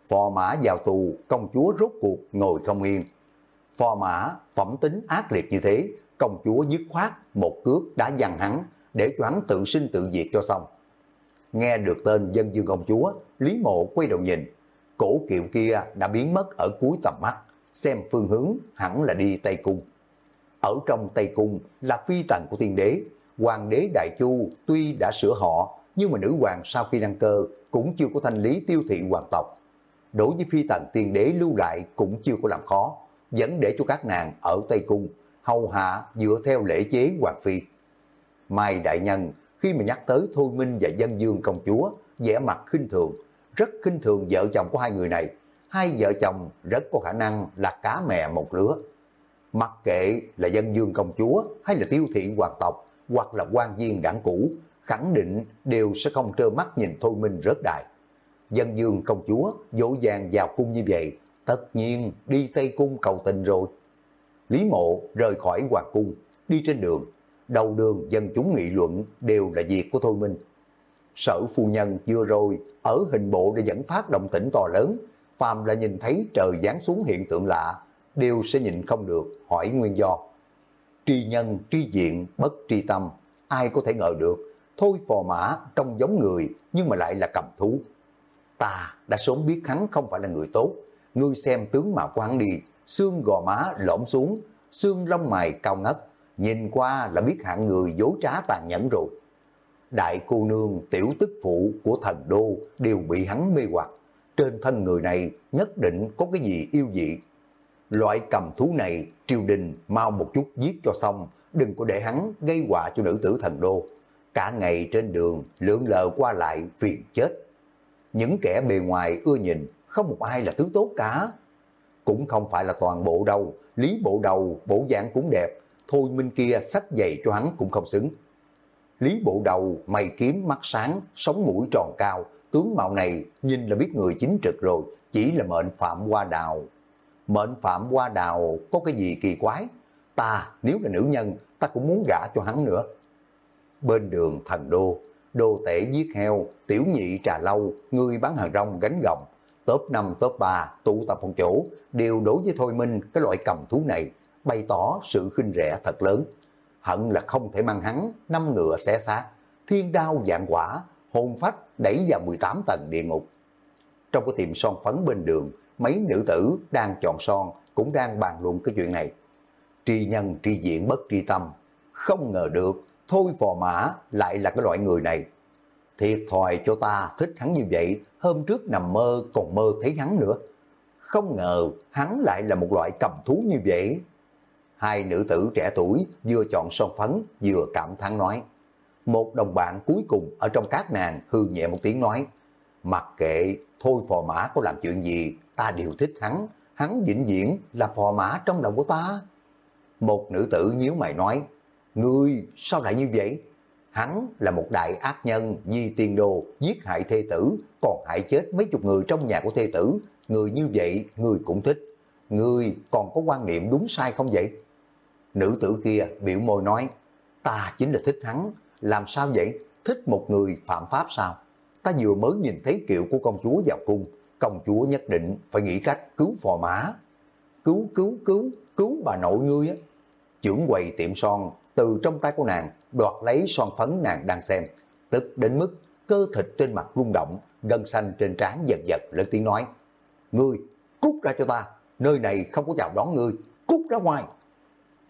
[SPEAKER 1] Phò mã vào tù, công chúa rốt cuộc ngồi không yên. Phò mã phẩm tính ác liệt như thế, công chúa dứt khoát một cước đã dằn hắn để cho hắn tự sinh tự diệt cho xong. Nghe được tên dân dương công chúa, Lý Mộ quay đầu nhìn, cổ kiệu kia đã biến mất ở cuối tầm mắt, xem phương hướng hẳn là đi Tây Cung. Ở trong Tây Cung là phi tần của tiên đế, hoàng đế Đại Chu tuy đã sửa họ, nhưng mà nữ hoàng sau khi đăng cơ cũng chưa có thanh lý tiêu thị hoàng tộc. Đối với phi tần tiên đế lưu lại cũng chưa có làm khó, vẫn để cho các nàng ở Tây Cung, hầu hạ dựa theo lễ chế hoàng phi. Mai Đại Nhân khi mà nhắc tới Thôi Minh và Dân Dương công chúa, vẻ mặt khinh thường, rất khinh thường vợ chồng của hai người này. Hai vợ chồng rất có khả năng là cá mè một lứa. Mặc kệ là Dân Dương công chúa hay là tiêu thị hoàng tộc hoặc là quan viên đảng cũ, khẳng định đều sẽ không trơ mắt nhìn Thôi Minh rớt đại. Dân dương công chúa dỗ dàng vào cung như vậy, tất nhiên đi Tây Cung cầu tình rồi. Lý mộ rời khỏi hoàng cung, đi trên đường, đầu đường dân chúng nghị luận đều là việc của Thôi Minh. Sở phu nhân vừa rồi ở hình bộ để dẫn phát động tĩnh to lớn, phàm là nhìn thấy trời giáng xuống hiện tượng lạ, đều sẽ nhìn không được, hỏi nguyên do. Tri nhân, tri diện, bất tri tâm, ai có thể ngờ được, thôi phò mã trông giống người nhưng mà lại là cầm thú. Ta đã sớm biết hắn không phải là người tốt, ngươi xem tướng mạo của hắn đi, xương gò má lõm xuống, xương lông mày cao ngất, nhìn qua là biết hạng người dối trá tàn nhẫn rồi. Đại cô nương tiểu tức phụ của thần đô đều bị hắn mê hoặc. Trên thân người này nhất định có cái gì yêu dị. Loại cầm thú này triều đình mau một chút giết cho xong, đừng có để hắn gây họa cho nữ tử thần đô. Cả ngày trên đường lượn lờ qua lại phiền chết. Những kẻ bề ngoài ưa nhìn, không một ai là thứ tốt cả. Cũng không phải là toàn bộ đâu, lý bộ đầu, bộ dạng cũng đẹp, thôi minh kia sách giày cho hắn cũng không xứng. Lý bộ đầu, mày kiếm mắt sáng, sống mũi tròn cao, tướng mạo này nhìn là biết người chính trực rồi, chỉ là mệnh phạm qua đào. Mệnh phạm qua đào có cái gì kỳ quái? Ta nếu là nữ nhân, ta cũng muốn gả cho hắn nữa. Bên đường thần đô, đồ tể giết heo, tiểu nhị trà lâu, người bán hàng rong gánh gồng, top 5, top 3 tụ tập một chỗ, đều đối với Thôi Minh cái loại cầm thú này, bày tỏ sự khinh rẻ thật lớn. Hận là không thể mang hắn, năm ngựa xé xác, thiên đao dạng quả, hồn phách đẩy vào 18 tầng địa ngục. Trong cái tiệm son phấn bên đường, mấy nữ tử đang chọn son cũng đang bàn luận cái chuyện này. Tri nhân tri diện bất tri tâm, không ngờ được thôi phò mã lại là cái loại người này. Thiệt thòi cho ta thích hắn như vậy, hôm trước nằm mơ còn mơ thấy hắn nữa. Không ngờ hắn lại là một loại cầm thú như vậy. Hai nữ tử trẻ tuổi vừa chọn son phấn vừa cảm thán nói. Một đồng bạn cuối cùng ở trong các nàng hư nhẹ một tiếng nói. Mặc kệ thôi phò mã có làm chuyện gì, ta đều thích hắn. Hắn vĩnh viễn là phò mã trong lòng của ta. Một nữ tử nhíu mày nói. Ngươi sao lại như vậy? Hắn là một đại ác nhân, di tiền đồ, giết hại thê tử, còn hại chết mấy chục người trong nhà của thê tử. Người như vậy, người cũng thích. Người còn có quan niệm đúng sai không vậy? Nữ tử kia biểu môi nói, ta chính là thích hắn, làm sao vậy? Thích một người phạm pháp sao? Ta vừa mới nhìn thấy kiệu của công chúa vào cung, công chúa nhất định phải nghĩ cách cứu phò mã. Cứu, cứu, cứu, cứu bà nội ngươi á. Chưởng quầy tiệm son từ trong tay của nàng đoạt lấy son phấn nàng đang xem, tức đến mức cơ thịt trên mặt rung động, gân xanh trên trán giật giật lớn tiếng nói, Ngươi, cút ra cho ta, nơi này không có chào đón ngươi, cút ra ngoài.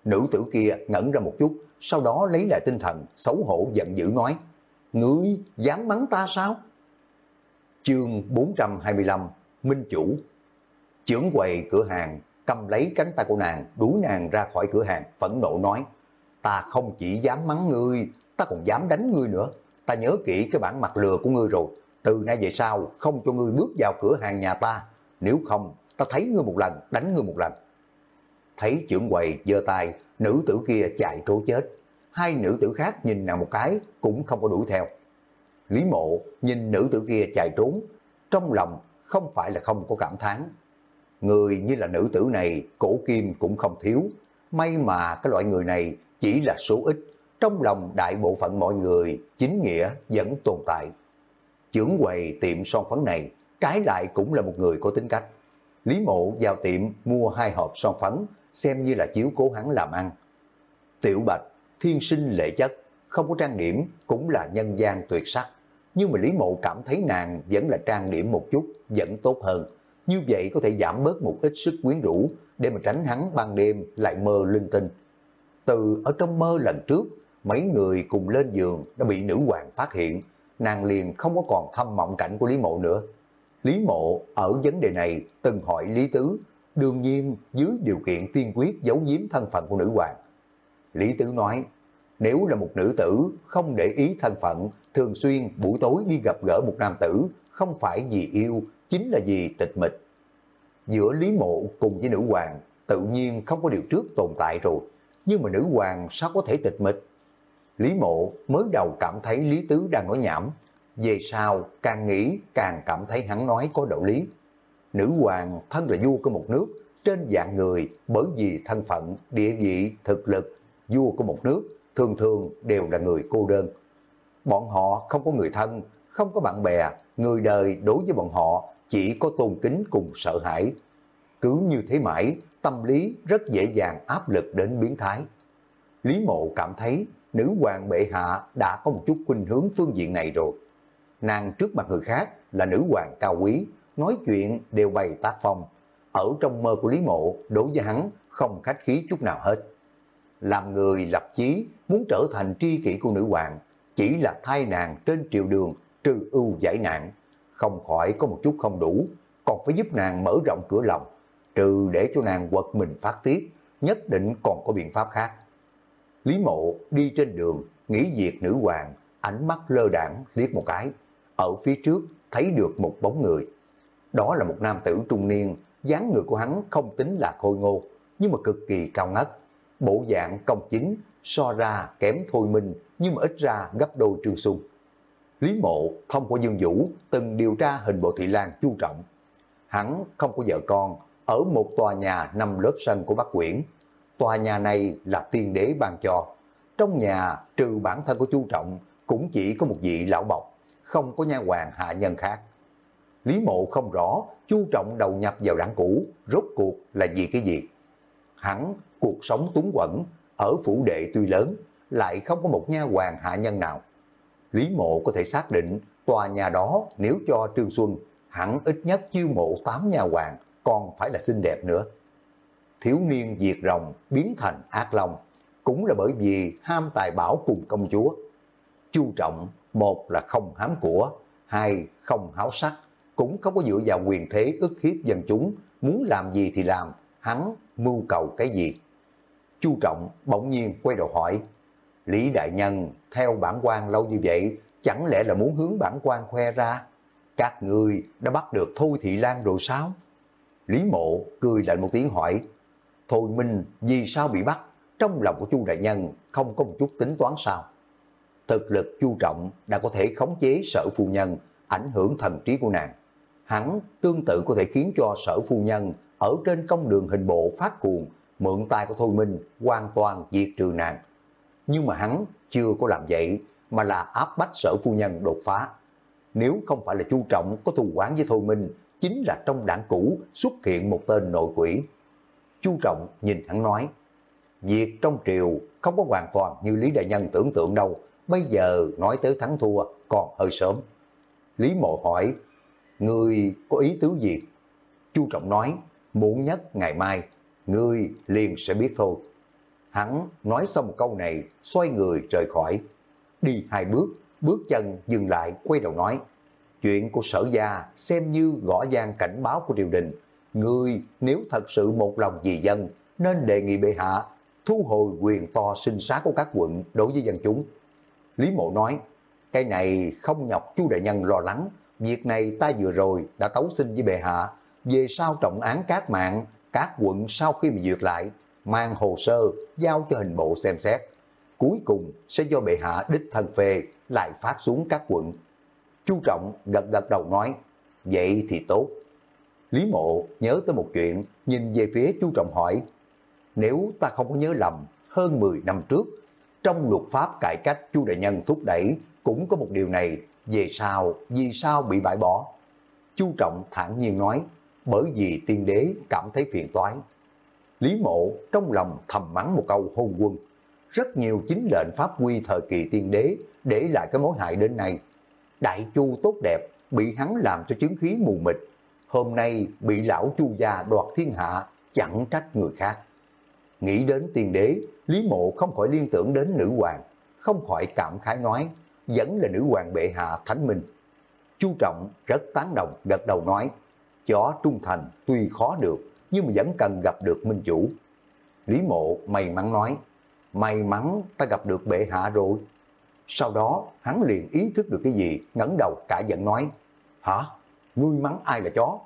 [SPEAKER 1] Nữ tử kia ngẩn ra một chút, sau đó lấy lại tinh thần, xấu hổ giận dữ nói, Ngươi dám mắng ta sao? Chương 425 Minh Chủ Trưởng quầy cửa hàng cầm lấy cánh tay của nàng, đuổi nàng ra khỏi cửa hàng, phẫn nộ nói, ta không chỉ dám mắng ngươi, ta còn dám đánh ngươi nữa. Ta nhớ kỹ cái bản mặt lừa của ngươi rồi, từ nay về sau không cho ngươi bước vào cửa hàng nhà ta, nếu không ta thấy ngươi một lần, đánh ngươi một lần. Thấy trưởng quầy giơ tay, nữ tử kia chạy trốn chết. Hai nữ tử khác nhìn nàng một cái cũng không có đuổi theo. Lý mộ nhìn nữ tử kia chạy trốn, trong lòng không phải là không có cảm thán. Người như là nữ tử này, cổ kim cũng không thiếu. May mà cái loại người này chỉ là số ít, trong lòng đại bộ phận mọi người chính nghĩa vẫn tồn tại. Chưởng quầy tiệm son phấn này trái lại cũng là một người có tính cách. Lý mộ vào tiệm mua hai hộp son phấn, xem như là chiếu cố hắn làm ăn. Tiểu Bạch, thiên sinh lệ chất, không có trang điểm, cũng là nhân gian tuyệt sắc. Nhưng mà Lý Mộ cảm thấy nàng vẫn là trang điểm một chút, vẫn tốt hơn. Như vậy có thể giảm bớt một ít sức quyến rũ, để mà tránh hắn ban đêm lại mơ linh tinh. Từ ở trong mơ lần trước, mấy người cùng lên giường đã bị nữ hoàng phát hiện, nàng liền không có còn thâm mộng cảnh của Lý Mộ nữa. Lý Mộ ở vấn đề này từng hỏi Lý Tứ, đương nhiên dưới điều kiện tiên quyết giấu giếm thân phận của nữ hoàng. Lý Tứ nói, nếu là một nữ tử không để ý thân phận, thường xuyên buổi tối đi gặp gỡ một nam tử, không phải vì yêu, chính là vì tịch mịch. Giữa Lý Mộ cùng với nữ hoàng, tự nhiên không có điều trước tồn tại rồi nhưng mà nữ hoàng sao có thể tịch mịch? Lý Mộ mới đầu cảm thấy Lý Tứ đang nói nhảm, về sau càng nghĩ càng cảm thấy hắn nói có đạo lý. Nữ hoàng thân là vua của một nước, trên dạng người bởi vì thân phận, địa vị, thực lực, vua của một nước thường thường đều là người cô đơn. Bọn họ không có người thân, không có bạn bè, người đời đối với bọn họ chỉ có tôn kính cùng sợ hãi. Cứ như thế mãi, tâm lý rất dễ dàng áp lực đến biến thái. Lý mộ cảm thấy nữ hoàng bệ hạ đã có một chút khuynh hướng phương diện này rồi. Nàng trước mặt người khác là nữ hoàng cao quý, nói chuyện đều bày tác phong. Ở trong mơ của Lý mộ, đối với hắn không khách khí chút nào hết. Làm người lập chí, muốn trở thành tri kỷ của nữ hoàng, chỉ là thai nàng trên triều đường, trừ ưu giải nạn. Không khỏi có một chút không đủ, còn phải giúp nàng mở rộng cửa lòng, trừ để cho nàng quật mình phát tiết, nhất định còn có biện pháp khác. Lý mộ đi trên đường, nghĩ việc nữ hoàng, ánh mắt lơ đảng liếc một cái. Ở phía trước thấy được một bóng người. Đó là một nam tử trung niên, dáng người của hắn không tính là khôi ngô, nhưng mà cực kỳ cao ngất. Bộ dạng công chính, so ra kém thôi minh, nhưng mà ít ra gấp đôi trương xuân. Lý mộ thông qua Dương Vũ từng điều tra hình bộ thị lan chu trọng. Hắn không có vợ con, ở một tòa nhà nằm lớp sân của Bắc Quyển. Tòa nhà này là tiên đế ban cho. Trong nhà trừ bản thân của chu trọng cũng chỉ có một vị lão bọc, không có nha hoàng hạ nhân khác. Lý mộ không rõ chu trọng đầu nhập vào đảng cũ rốt cuộc là gì cái gì. Hắn cuộc sống túng quẩn ở phủ đệ tuy lớn lại không có một nha hoàng hạ nhân nào. Lý mộ có thể xác định tòa nhà đó nếu cho Trương Xuân hẳn ít nhất chiêu mộ 8 nhà hoàng còn phải là xinh đẹp nữa. Thiếu niên diệt rồng biến thành ác long cũng là bởi vì ham tài bảo cùng công chúa. Chu trọng, một là không hám của, hai không háo sắc, cũng không có dựa vào quyền thế ức hiếp dân chúng, muốn làm gì thì làm, hắn mưu cầu cái gì. Chu trọng bỗng nhiên quay đầu hỏi, Lý Đại Nhân theo bản quan lâu như vậy, chẳng lẽ là muốn hướng bản quan khoe ra? Các người đã bắt được Thôi Thị Lan rồi sao? Lý Mộ cười lạnh một tiếng hỏi, Thôi Minh vì sao bị bắt? Trong lòng của Chu Đại Nhân không có một chút tính toán sao? Thực lực chu trọng đã có thể khống chế sở phu nhân, ảnh hưởng thần trí của nàng. Hắn tương tự có thể khiến cho sở phu nhân ở trên công đường hình bộ phát cuồng, mượn tay của Thôi Minh hoàn toàn diệt trừ nàng. Nhưng mà hắn chưa có làm vậy, mà là áp bách sở phu nhân đột phá. Nếu không phải là chu trọng có thù quán với Thôi Minh, chính là trong đảng cũ xuất hiện một tên nội quỷ. Chu Trọng nhìn hắn nói, việc trong triều không có hoàn toàn như Lý Đại Nhân tưởng tượng đâu, bây giờ nói tới thắng thua còn hơi sớm. Lý Mộ hỏi, người có ý tứ gì? Chu Trọng nói, muộn nhất ngày mai, ngươi liền sẽ biết thôi. Hắn nói xong một câu này, xoay người rời khỏi. Đi hai bước, bước chân dừng lại, quay đầu nói, chuyện của sở gia xem như gõ gian cảnh báo của triều đình. người nếu thật sự một lòng vì dân, nên đề nghị bệ hạ thu hồi quyền to sinh sát của các quận đối với dân chúng. Lý mộ nói, cái này không nhọc chu đại nhân lo lắng, việc này ta vừa rồi đã tấu xin với bệ hạ, về sau trọng án các mạng, các quận sau khi bị duyệt lại, mang hồ sơ giao cho hình bộ xem xét. Cuối cùng sẽ do bệ hạ đích thân phê lại phát xuống các quận. Chu Trọng gật gật đầu nói, vậy thì tốt. Lý Mộ nhớ tới một chuyện, nhìn về phía Chu Trọng hỏi, nếu ta không có nhớ lầm, hơn 10 năm trước, trong luật pháp cải cách Chu Đại Nhân thúc đẩy cũng có một điều này, về sao, vì sao bị bãi bỏ. Chu Trọng thản nhiên nói, bởi vì tiên đế cảm thấy phiền toái. Lý Mộ trong lòng thầm mắng một câu hôn quân. Rất nhiều chính lệnh pháp quy thời kỳ tiên đế để lại cái mối hại đến nay. Đại chu tốt đẹp bị hắn làm cho chứng khí mù mịt. Hôm nay bị lão chu gia đoạt thiên hạ chẳng trách người khác. Nghĩ đến tiền đế, Lý Mộ không khỏi liên tưởng đến nữ hoàng, không khỏi cảm khái nói, vẫn là nữ hoàng bệ hạ thánh minh. Chu Trọng rất tán đồng gật đầu nói, chó trung thành tuy khó được, nhưng mà vẫn cần gặp được minh chủ. Lý Mộ may mắn nói, may mắn ta gặp được bệ hạ rồi. Sau đó hắn liền ý thức được cái gì, ngẩng đầu cả giận nói, hả, ngươi mắng ai là chó?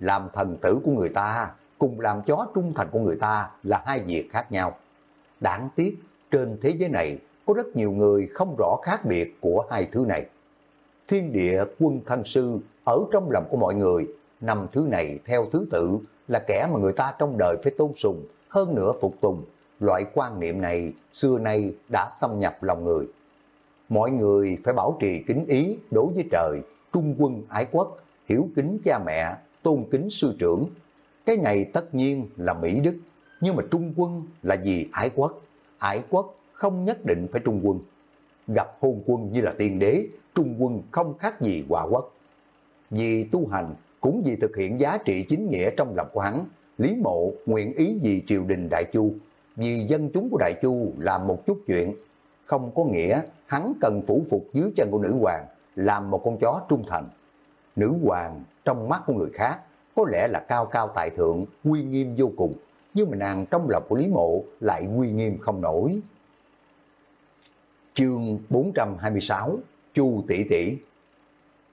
[SPEAKER 1] Làm thần tử của người ta, cùng làm chó trung thành của người ta là hai việc khác nhau. Đáng tiếc, trên thế giới này có rất nhiều người không rõ khác biệt của hai thứ này. Thiên địa quân thân sư ở trong lòng của mọi người, năm thứ này theo thứ tự là kẻ mà người ta trong đời phải tôn sùng, hơn nữa phục tùng. Loại quan niệm này xưa nay đã xâm nhập lòng người. Mọi người phải bảo trì kính ý đối với trời, trung quân ái quốc, hiểu kính cha mẹ, tôn kính sư trưởng. Cái này tất nhiên là Mỹ Đức, nhưng mà trung quân là gì ái quốc. Ái quốc không nhất định phải trung quân. Gặp hôn quân như là tiên đế, trung quân không khác gì hòa quốc. Vì tu hành cũng vì thực hiện giá trị chính nghĩa trong lòng của hắn, Lý Mộ nguyện ý vì triều đình Đại Chu, vì dân chúng của Đại Chu làm một chút chuyện, không có nghĩa hắn cần phủ phục dưới chân của nữ hoàng, làm một con chó trung thành. Nữ hoàng trong mắt của người khác có lẽ là cao cao tại thượng, uy nghiêm vô cùng, nhưng mà nàng trong lòng của Lý Mộ lại uy nghiêm không nổi. Chương 426 Chu tỷ tỷ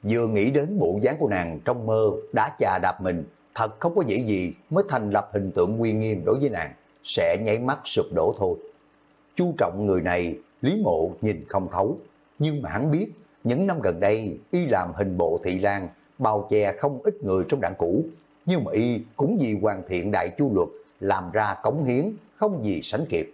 [SPEAKER 1] Vừa nghĩ đến bộ dáng của nàng trong mơ đã chà đạp mình, thật không có dễ gì mới thành lập hình tượng uy nghiêm đối với nàng, sẽ nháy mắt sụp đổ thôi. Chu trọng người này, Lý Mộ nhìn không thấu, nhưng mà hắn biết những năm gần đây y làm hình bộ thị lang, bao che không ít người trong đảng cũ, nhưng mà y cũng vì hoàn thiện đại chu luật làm ra cống hiến không gì sánh kịp.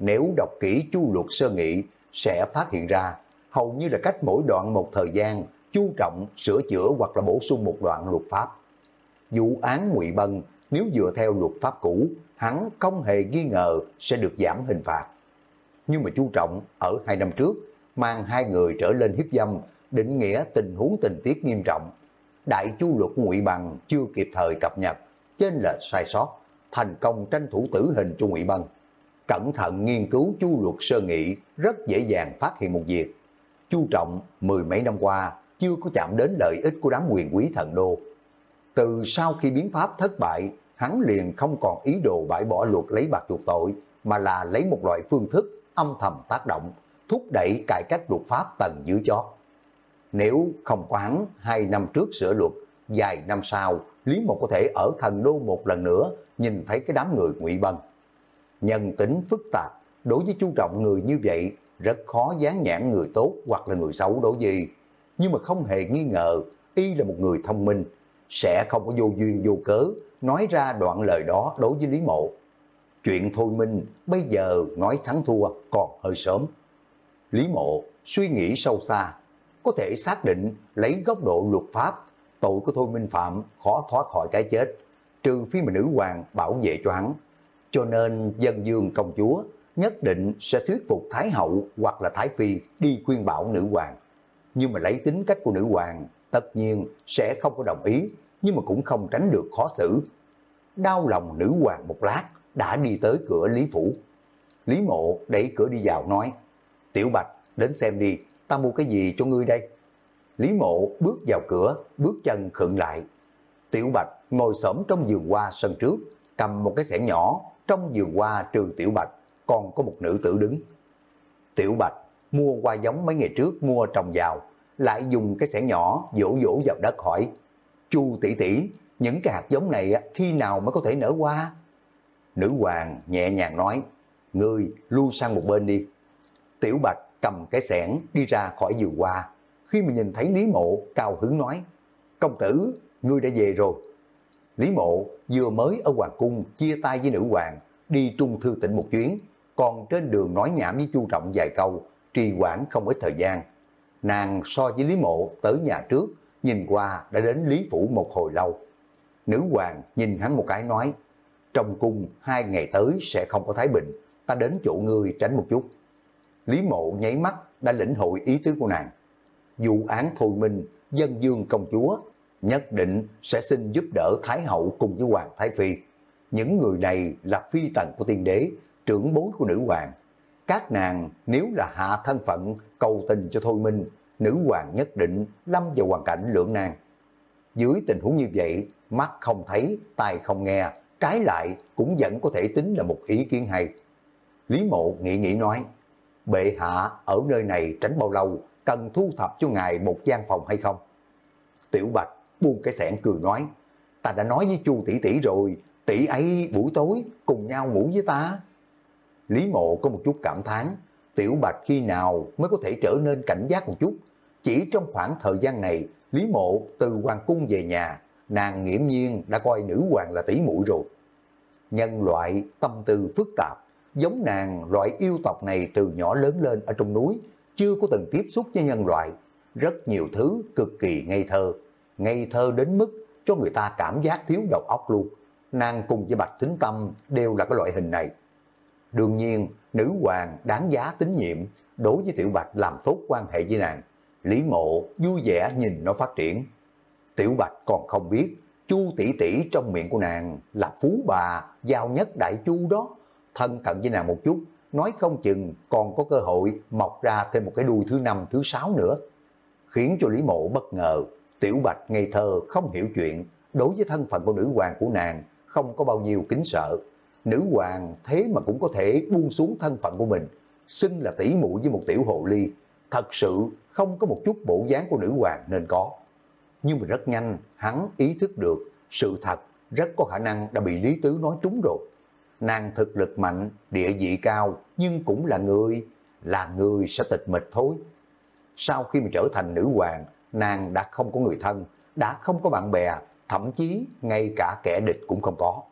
[SPEAKER 1] Nếu đọc kỹ chu luật sơ nghị sẽ phát hiện ra hầu như là cách mỗi đoạn một thời gian chú trọng sửa chữa hoặc là bổ sung một đoạn luật pháp. Vụ án Ngụy Bân nếu dựa theo luật pháp cũ, hắn không hề nghi ngờ sẽ được giảm hình phạt. Nhưng mà chú trọng ở hai năm trước, mang hai người trở lên hiếp dâm, định nghĩa tình huống tình tiết nghiêm trọng. Đại chu luật Ngụy Bằng chưa kịp thời cập nhật, trên lệch sai sót, thành công tranh thủ tử hình cho Ngụy Bằng Cẩn thận nghiên cứu chu luật sơ nghị rất dễ dàng phát hiện một việc. Chu Trọng mười mấy năm qua chưa có chạm đến lợi ích của đám quyền quý thần đô. Từ sau khi biến pháp thất bại, hắn liền không còn ý đồ bãi bỏ luật lấy bạc chuộc tội, mà là lấy một loại phương thức âm thầm tác động, thúc đẩy cải cách luật pháp tầng dưới chót. Nếu không có hắn hai năm trước sửa luật, vài năm sau, Lý mộ có thể ở thần đô một lần nữa nhìn thấy cái đám người ngụy bân. Nhân tính phức tạp, đối với chú trọng người như vậy, rất khó dán nhãn người tốt hoặc là người xấu đối gì. nhưng mà không hề nghi ngờ y là một người thông minh, sẽ không có vô duyên vô cớ nói ra đoạn lời đó đối với Lý Mộ. Chuyện thôi minh bây giờ nói thắng thua còn hơi sớm. Lý Mộ suy nghĩ sâu xa, có thể xác định lấy góc độ luật pháp, tội của Thôi Minh Phạm khó thoát khỏi cái chết, trừ phi mà nữ hoàng bảo vệ cho hắn. Cho nên dân dương công chúa nhất định sẽ thuyết phục Thái Hậu hoặc là Thái Phi đi khuyên bảo nữ hoàng nhưng mà lấy tính cách của nữ hoàng, tất nhiên sẽ không có đồng ý, nhưng mà cũng không tránh được khó xử. Đau lòng nữ hoàng một lát, đã đi tới cửa Lý Phủ. Lý Mộ đẩy cửa đi vào nói, Tiểu Bạch, đến xem đi, ta mua cái gì cho ngươi đây? Lý Mộ bước vào cửa, bước chân khựng lại. Tiểu Bạch ngồi xổm trong vườn hoa sân trước, cầm một cái xẻng nhỏ, trong vườn hoa trừ Tiểu Bạch, còn có một nữ tử đứng. Tiểu Bạch mua hoa giống mấy ngày trước mua trồng vào, lại dùng cái xẻ nhỏ vỗ vỗ vào đất hỏi, chu tỷ tỷ, những cái hạt giống này khi nào mới có thể nở hoa? Nữ hoàng nhẹ nhàng nói, ngươi lui sang một bên đi. Tiểu Bạch cầm cái sẻn đi ra khỏi vườn qua. Khi mà nhìn thấy Lý Mộ, cao hứng nói, công tử, ngươi đã về rồi. Lý Mộ vừa mới ở Hoàng Cung chia tay với nữ hoàng, đi trung thư tỉnh một chuyến, còn trên đường nói nhảm với Chu Trọng vài câu, trì hoãn không ít thời gian. Nàng so với Lý Mộ tới nhà trước, nhìn qua đã đến Lý Phủ một hồi lâu. Nữ hoàng nhìn hắn một cái nói, trong cung hai ngày tới sẽ không có thái bình, ta đến chỗ ngươi tránh một chút. Lý Mộ nháy mắt đã lĩnh hội ý tứ của nàng. Vụ án thôi minh, dân dương công chúa, nhất định sẽ xin giúp đỡ Thái Hậu cùng với Hoàng Thái Phi. Những người này là phi tần của tiên đế, trưởng bối của nữ hoàng, các nàng nếu là hạ thân phận cầu tình cho Thôi Minh, nữ hoàng nhất định lâm vào hoàn cảnh lưỡng nan. Dưới tình huống như vậy, mắt không thấy, tai không nghe, trái lại cũng vẫn có thể tính là một ý kiến hay. Lý mộ nghĩ nghĩ nói, bệ hạ ở nơi này tránh bao lâu, cần thu thập cho ngài một gian phòng hay không? Tiểu Bạch buông cái sẻn cười nói, ta đã nói với chu tỷ tỷ rồi, tỷ ấy buổi tối cùng nhau ngủ với ta. Lý mộ có một chút cảm thán Tiểu Bạch khi nào mới có thể trở nên cảnh giác một chút. Chỉ trong khoảng thời gian này, Lý Mộ từ Hoàng Cung về nhà, nàng nghiễm nhiên đã coi nữ hoàng là tỷ muội rồi. Nhân loại tâm tư phức tạp, giống nàng loại yêu tộc này từ nhỏ lớn lên ở trong núi, chưa có từng tiếp xúc với nhân loại. Rất nhiều thứ cực kỳ ngây thơ, ngây thơ đến mức cho người ta cảm giác thiếu đầu óc luôn. Nàng cùng với Bạch Thính Tâm đều là cái loại hình này. Đương nhiên, nữ hoàng đáng giá tín nhiệm, đối với Tiểu Bạch làm tốt quan hệ với nàng. Lý mộ vui vẻ nhìn nó phát triển. Tiểu Bạch còn không biết, chu tỷ tỷ trong miệng của nàng là phú bà, giao nhất đại chu đó. Thân cận với nàng một chút, nói không chừng còn có cơ hội mọc ra thêm một cái đuôi thứ năm, thứ sáu nữa. Khiến cho Lý mộ bất ngờ, Tiểu Bạch ngây thơ không hiểu chuyện, đối với thân phận của nữ hoàng của nàng không có bao nhiêu kính sợ. Nữ hoàng thế mà cũng có thể buông xuống thân phận của mình, xưng là tỷ muội với một tiểu hồ ly, thật sự không có một chút bộ dáng của nữ hoàng nên có. Nhưng mà rất nhanh, hắn ý thức được sự thật rất có khả năng đã bị Lý Tứ nói trúng rồi. Nàng thực lực mạnh, địa vị cao, nhưng cũng là người, là người sẽ tịch mịch thôi. Sau khi mà trở thành nữ hoàng, nàng đã không có người thân, đã không có bạn bè, thậm chí ngay cả kẻ địch cũng không có.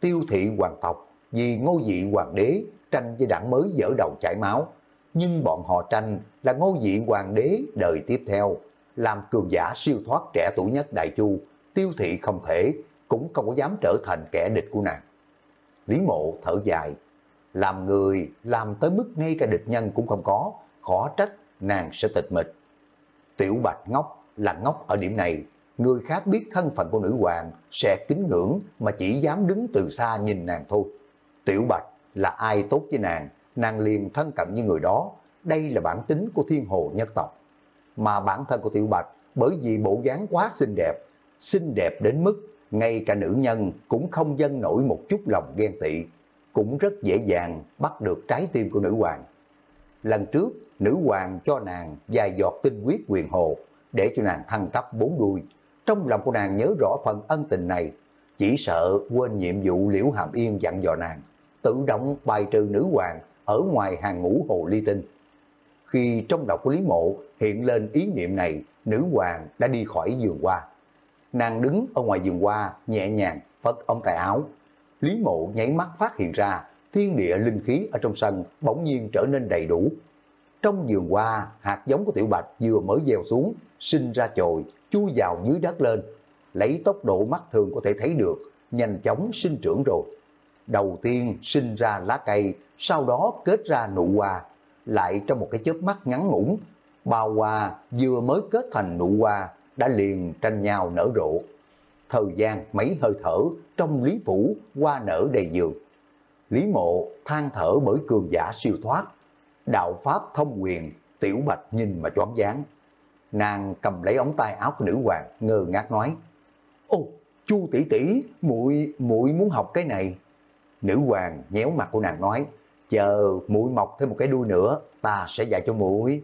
[SPEAKER 1] Tiêu thị hoàng tộc vì ngôi vị hoàng đế tranh với đảng mới dở đầu chảy máu, nhưng bọn họ tranh là ngôi vị hoàng đế đời tiếp theo, làm cường giả siêu thoát trẻ tuổi nhất Đại Chu, tiêu thị không thể, cũng không có dám trở thành kẻ địch của nàng. Lý mộ thở dài, làm người làm tới mức ngay cả địch nhân cũng không có, khó trách nàng sẽ tịch mịch. Tiểu Bạch ngốc là ngốc ở điểm này, người khác biết thân phận của nữ hoàng sẽ kính ngưỡng mà chỉ dám đứng từ xa nhìn nàng thôi. Tiểu Bạch là ai tốt với nàng, nàng liền thân cận như người đó, đây là bản tính của thiên hồ nhất tộc. Mà bản thân của Tiểu Bạch bởi vì bộ dáng quá xinh đẹp, xinh đẹp đến mức ngay cả nữ nhân cũng không dâng nổi một chút lòng ghen tị, cũng rất dễ dàng bắt được trái tim của nữ hoàng. Lần trước, nữ hoàng cho nàng dài giọt tinh huyết quyền hồ để cho nàng thăng cấp bốn đuôi. Trong lòng của nàng nhớ rõ phần ân tình này, chỉ sợ quên nhiệm vụ liễu hàm yên dặn dò nàng, tự động bài trừ nữ hoàng ở ngoài hàng ngũ hồ ly tinh. Khi trong đầu của Lý Mộ hiện lên ý niệm này, nữ hoàng đã đi khỏi giường qua Nàng đứng ở ngoài giường qua nhẹ nhàng phất ống tay áo. Lý Mộ nháy mắt phát hiện ra thiên địa linh khí ở trong sân bỗng nhiên trở nên đầy đủ. Trong giường qua hạt giống của tiểu bạch vừa mới gieo xuống, sinh ra chồi, chui vào dưới đất lên. Lấy tốc độ mắt thường có thể thấy được, nhanh chóng sinh trưởng rồi. Đầu tiên sinh ra lá cây, sau đó kết ra nụ hoa, lại trong một cái chớp mắt ngắn ngủn, bao hoa vừa mới kết thành nụ hoa đã liền tranh nhau nở rộ. Thời gian mấy hơi thở trong lý phủ hoa nở đầy giường. Lý mộ than thở bởi cường giả siêu thoát. Đạo Pháp thông quyền, tiểu bạch nhìn mà choáng váng. Nàng cầm lấy ống tay áo của nữ hoàng, ngơ ngác nói. Ô, chu tỷ tỷ, muội muội muốn học cái này. Nữ hoàng nhéo mặt của nàng nói, chờ muội mọc thêm một cái đuôi nữa, ta sẽ dạy cho muội.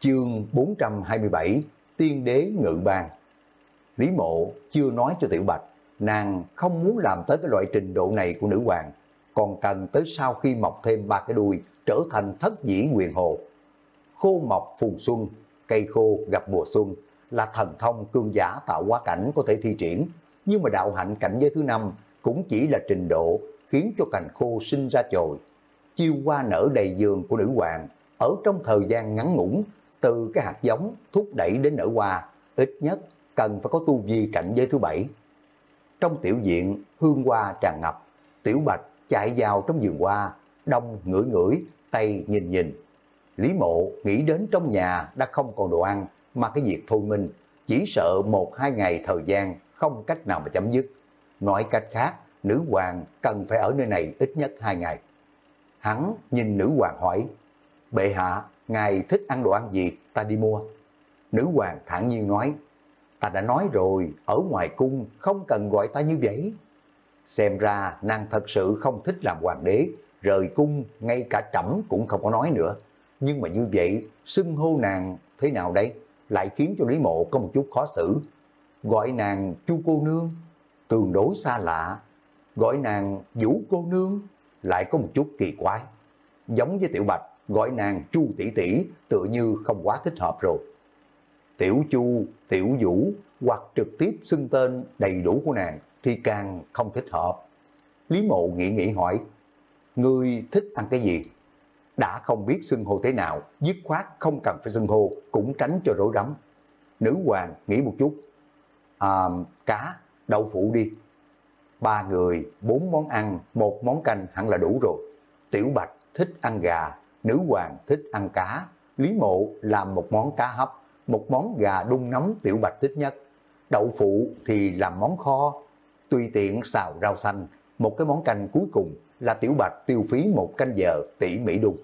[SPEAKER 1] Chương 427, Tiên đế ngự ban. Lý mộ chưa nói cho Tiểu Bạch, nàng không muốn làm tới cái loại trình độ này của nữ hoàng, còn cần tới sau khi mọc thêm ba cái đuôi trở thành thất dĩ quyền hồ. Khô mọc phù xuân, cây khô gặp mùa xuân là thần thông cương giả tạo quá cảnh có thể thi triển, nhưng mà đạo hạnh cảnh giới thứ năm cũng chỉ là trình độ khiến cho cành khô sinh ra chồi. Chiêu hoa nở đầy giường của nữ hoàng ở trong thời gian ngắn ngủn từ cái hạt giống thúc đẩy đến nở hoa, ít nhất cần phải có tu vi cảnh giới thứ bảy. Trong tiểu diện, hương hoa tràn ngập, tiểu bạch chạy vào trong vườn hoa, đông ngửi ngửi, tay nhìn nhìn. Lý mộ nghĩ đến trong nhà đã không còn đồ ăn, mà cái việc thôi minh, chỉ sợ một hai ngày thời gian không cách nào mà chấm dứt. Nói cách khác, nữ hoàng cần phải ở nơi này ít nhất hai ngày. Hắn nhìn nữ hoàng hỏi, bệ hạ, ngài thích ăn đồ ăn gì, ta đi mua. Nữ hoàng thản nhiên nói, ta đã nói rồi, ở ngoài cung không cần gọi ta như vậy. Xem ra nàng thật sự không thích làm hoàng đế, rời cung ngay cả trẫm cũng không có nói nữa. Nhưng mà như vậy, xưng hô nàng thế nào đây lại khiến cho Lý Mộ có một chút khó xử. Gọi nàng chu cô nương, tương đối xa lạ. Gọi nàng vũ cô nương, lại có một chút kỳ quái. giống với Tiểu Bạch, gọi nàng Chu tỷ tỷ tựa như không quá thích hợp rồi. Tiểu Chu, Tiểu Vũ hoặc trực tiếp xưng tên đầy đủ của nàng thì càng không thích hợp. Lý Mộ nghĩ nghĩ hỏi, Ngươi thích ăn cái gì? Đã không biết xưng hô thế nào, dứt khoát không cần phải xưng hô, cũng tránh cho rối rắm. Nữ hoàng nghĩ một chút, à, cá, đậu phụ đi. Ba người, bốn món ăn, một món canh hẳn là đủ rồi. Tiểu Bạch thích ăn gà, nữ hoàng thích ăn cá, Lý Mộ làm một món cá hấp, một món gà đun nấm Tiểu Bạch thích nhất. Đậu phụ thì làm món kho, tùy tiện xào rau xanh, một cái món canh cuối cùng là Tiểu Bạch tiêu phí một canh giờ tỉ mỉ đun.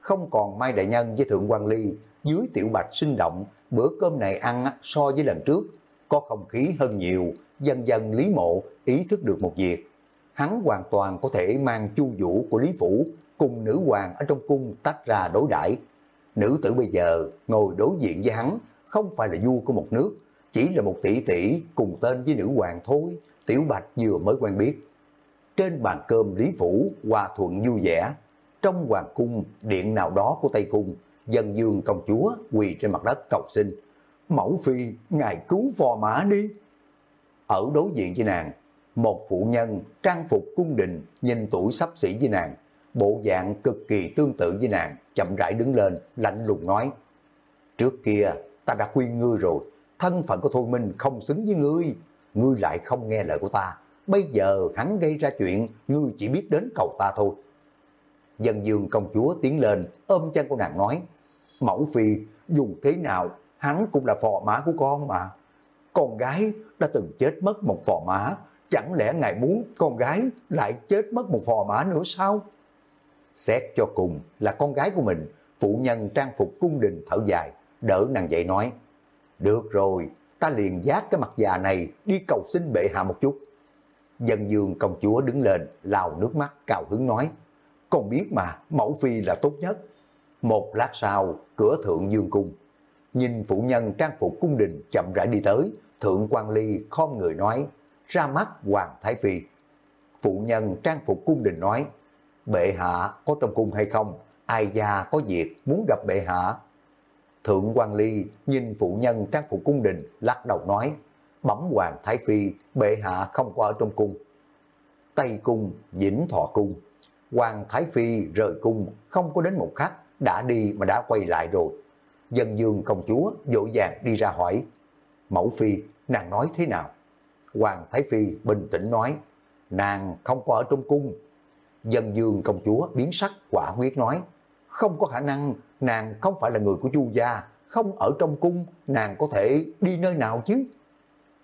[SPEAKER 1] Không còn Mai Đại Nhân với Thượng quan Ly, dưới Tiểu Bạch sinh động, bữa cơm này ăn so với lần trước, có không khí hơn nhiều, dần dần Lý Mộ ý thức được một việc. Hắn hoàn toàn có thể mang chu vũ của Lý Phủ cùng nữ hoàng ở trong cung tách ra đối đãi Nữ tử bây giờ ngồi đối diện với hắn không phải là vua của một nước, chỉ là một tỷ tỷ cùng tên với nữ hoàng thôi, Tiểu Bạch vừa mới quen biết. Trên bàn cơm Lý Phủ hòa thuận vui vẻ, trong hoàng cung điện nào đó của Tây Cung, dân dương công chúa quỳ trên mặt đất cầu xin. Mẫu phi, ngài cứu phò mã đi. Ở đối diện với nàng, một phụ nhân trang phục cung đình nhìn tuổi sắp xỉ với nàng, bộ dạng cực kỳ tương tự với nàng, chậm rãi đứng lên, lạnh lùng nói. Trước kia, ta đã khuyên ngươi rồi, thân phận của Thôi Minh không xứng với ngươi, ngươi lại không nghe lời của ta. Bây giờ hắn gây ra chuyện, ngươi chỉ biết đến cầu ta thôi. Dân dương công chúa tiến lên, ôm chân của nàng nói, Mẫu phi, dù thế nào, hắn cũng là phò mã của con mà. Con gái đã từng chết mất một phò mã, chẳng lẽ ngài muốn con gái lại chết mất một phò mã nữa sao? Xét cho cùng là con gái của mình, phụ nhân trang phục cung đình thở dài, đỡ nàng dậy nói, được rồi, ta liền giác cái mặt già này đi cầu xin bệ hạ một chút. Dân dương công chúa đứng lên, lao nước mắt, cào hứng nói, con biết mà, mẫu phi là tốt nhất. Một lát sau, cửa thượng dương cung, nhìn phụ nhân trang phục cung đình chậm rãi đi tới, thượng quan ly khom người nói, ra mắt hoàng thái phi. Phụ nhân trang phục cung đình nói, bệ hạ có trong cung hay không, ai gia có việc muốn gặp bệ hạ. Thượng quan ly nhìn phụ nhân trang phục cung đình lắc đầu nói, bấm hoàng thái phi, bệ hạ không có ở trong cung. Tây cung, Vĩnh Thọ cung, hoàng thái phi rời cung không có đến một khắc, đã đi mà đã quay lại rồi. Dân dương công chúa dội vàng đi ra hỏi, mẫu phi, nàng nói thế nào? Hoàng Thái Phi bình tĩnh nói, nàng không có ở trong cung. Dân dương công chúa biến sắc quả quyết nói, không có khả năng nàng không phải là người của chu gia, không ở trong cung, nàng có thể đi nơi nào chứ?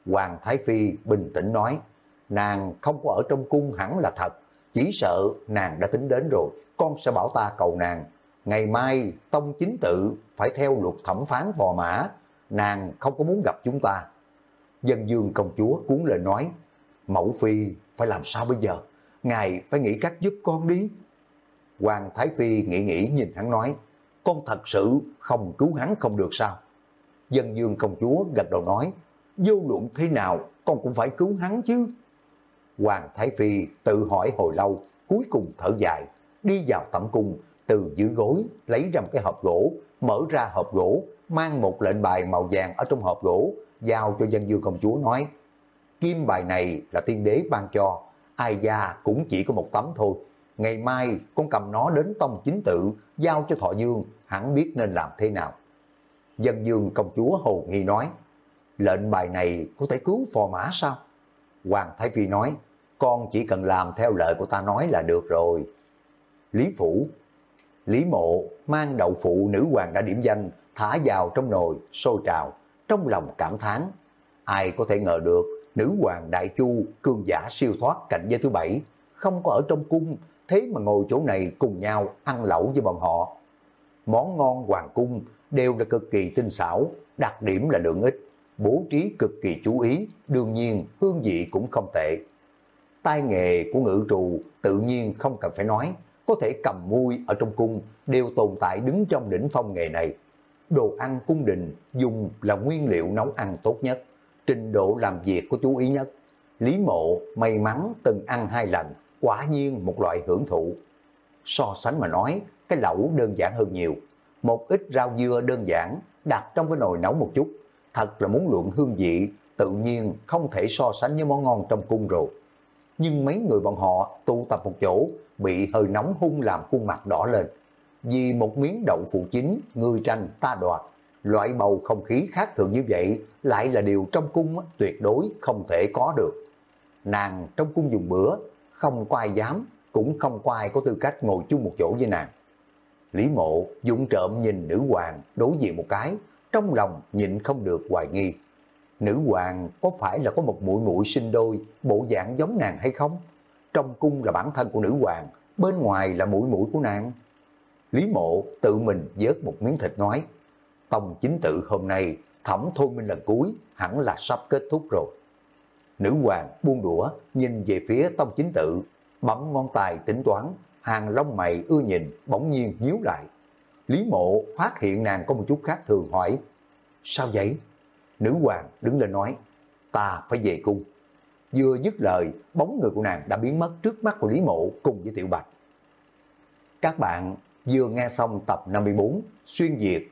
[SPEAKER 1] Hoàng Thái Phi bình tĩnh nói, nàng không có ở trong cung hẳn là thật, chỉ sợ nàng đã tính đến rồi, con sẽ bảo ta cầu nàng. Ngày mai tông chính tự phải theo luật thẩm phán vò mã, nàng không có muốn gặp chúng ta. Dân dương công chúa cuốn lời nói, mẫu phi phải làm sao bây giờ? Ngài phải nghĩ cách giúp con đi. Hoàng Thái Phi nghĩ nghĩ nhìn hắn nói, con thật sự không cứu hắn không được sao? Dân dương công chúa gật đầu nói, vô luận thế nào con cũng phải cứu hắn chứ. Hoàng Thái Phi tự hỏi hồi lâu, cuối cùng thở dài, đi vào tẩm cung, từ dưới gối lấy ra một cái hộp gỗ, mở ra hộp gỗ, mang một lệnh bài màu vàng ở trong hộp gỗ, giao cho dân dương công chúa nói, kim bài này là tiên đế ban cho, ai già cũng chỉ có một tấm thôi. Ngày mai con cầm nó đến tông chính tự, giao cho thọ dương, hẳn biết nên làm thế nào. Dân dương công chúa hồ nghi nói, lệnh bài này có thể cứu phò mã sao? Hoàng Thái Phi nói, con chỉ cần làm theo lời của ta nói là được rồi. Lý Phủ Lý Mộ mang đậu phụ nữ hoàng đã điểm danh, thả vào trong nồi, sôi trào, trong lòng cảm thán. Ai có thể ngờ được, nữ hoàng Đại Chu, cường giả siêu thoát cạnh giới thứ bảy, không có ở trong cung, thế mà ngồi chỗ này cùng nhau ăn lẩu với bọn họ. Món ngon hoàng cung đều là cực kỳ tinh xảo, đặc điểm là lượng ít, bố trí cực kỳ chú ý, đương nhiên hương vị cũng không tệ. Tai nghề của ngự trù tự nhiên không cần phải nói, có thể cầm mui ở trong cung đều tồn tại đứng trong đỉnh phong nghề này. Đồ ăn cung đình dùng là nguyên liệu nấu ăn tốt nhất, trình độ làm việc của chú ý nhất. Lý mộ may mắn từng ăn hai lần, quả nhiên một loại hưởng thụ. so sánh mà nói, cái lẩu đơn giản hơn nhiều. Một ít rau dưa đơn giản, đặt trong cái nồi nấu một chút, thật là muốn luận hương vị, tự nhiên không thể so sánh với món ngon trong cung rồi. Nhưng mấy người bọn họ tụ tập một chỗ, bị hơi nóng hung làm khuôn mặt đỏ lên. Vì một miếng đậu phụ chính, người tranh ta đoạt, loại bầu không khí khác thường như vậy lại là điều trong cung tuyệt đối không thể có được. Nàng trong cung dùng bữa, không có ai dám, cũng không có ai có tư cách ngồi chung một chỗ với nàng. Lý mộ dụng trộm nhìn nữ hoàng đối diện một cái, trong lòng nhịn không được hoài nghi. Nữ hoàng có phải là có một mũi mũi sinh đôi, bộ dạng giống nàng hay không? Trong cung là bản thân của nữ hoàng, bên ngoài là mũi mũi của nàng. Lý mộ tự mình vớt một miếng thịt nói, Tông chính tự hôm nay thẩm thôn minh lần cuối hẳn là sắp kết thúc rồi. Nữ hoàng buông đũa nhìn về phía tông chính tự, bấm ngón tay tính toán, hàng lông mày ưa nhìn bỗng nhiên nhíu lại. Lý mộ phát hiện nàng có một chút khác thường hỏi, sao vậy? Nữ hoàng đứng lên nói, ta phải về cung. Vừa dứt lời, bóng người của nàng đã biến mất trước mắt của Lý mộ cùng với Tiểu Bạch. Các bạn vừa nghe xong tập 54 Xuyên Việt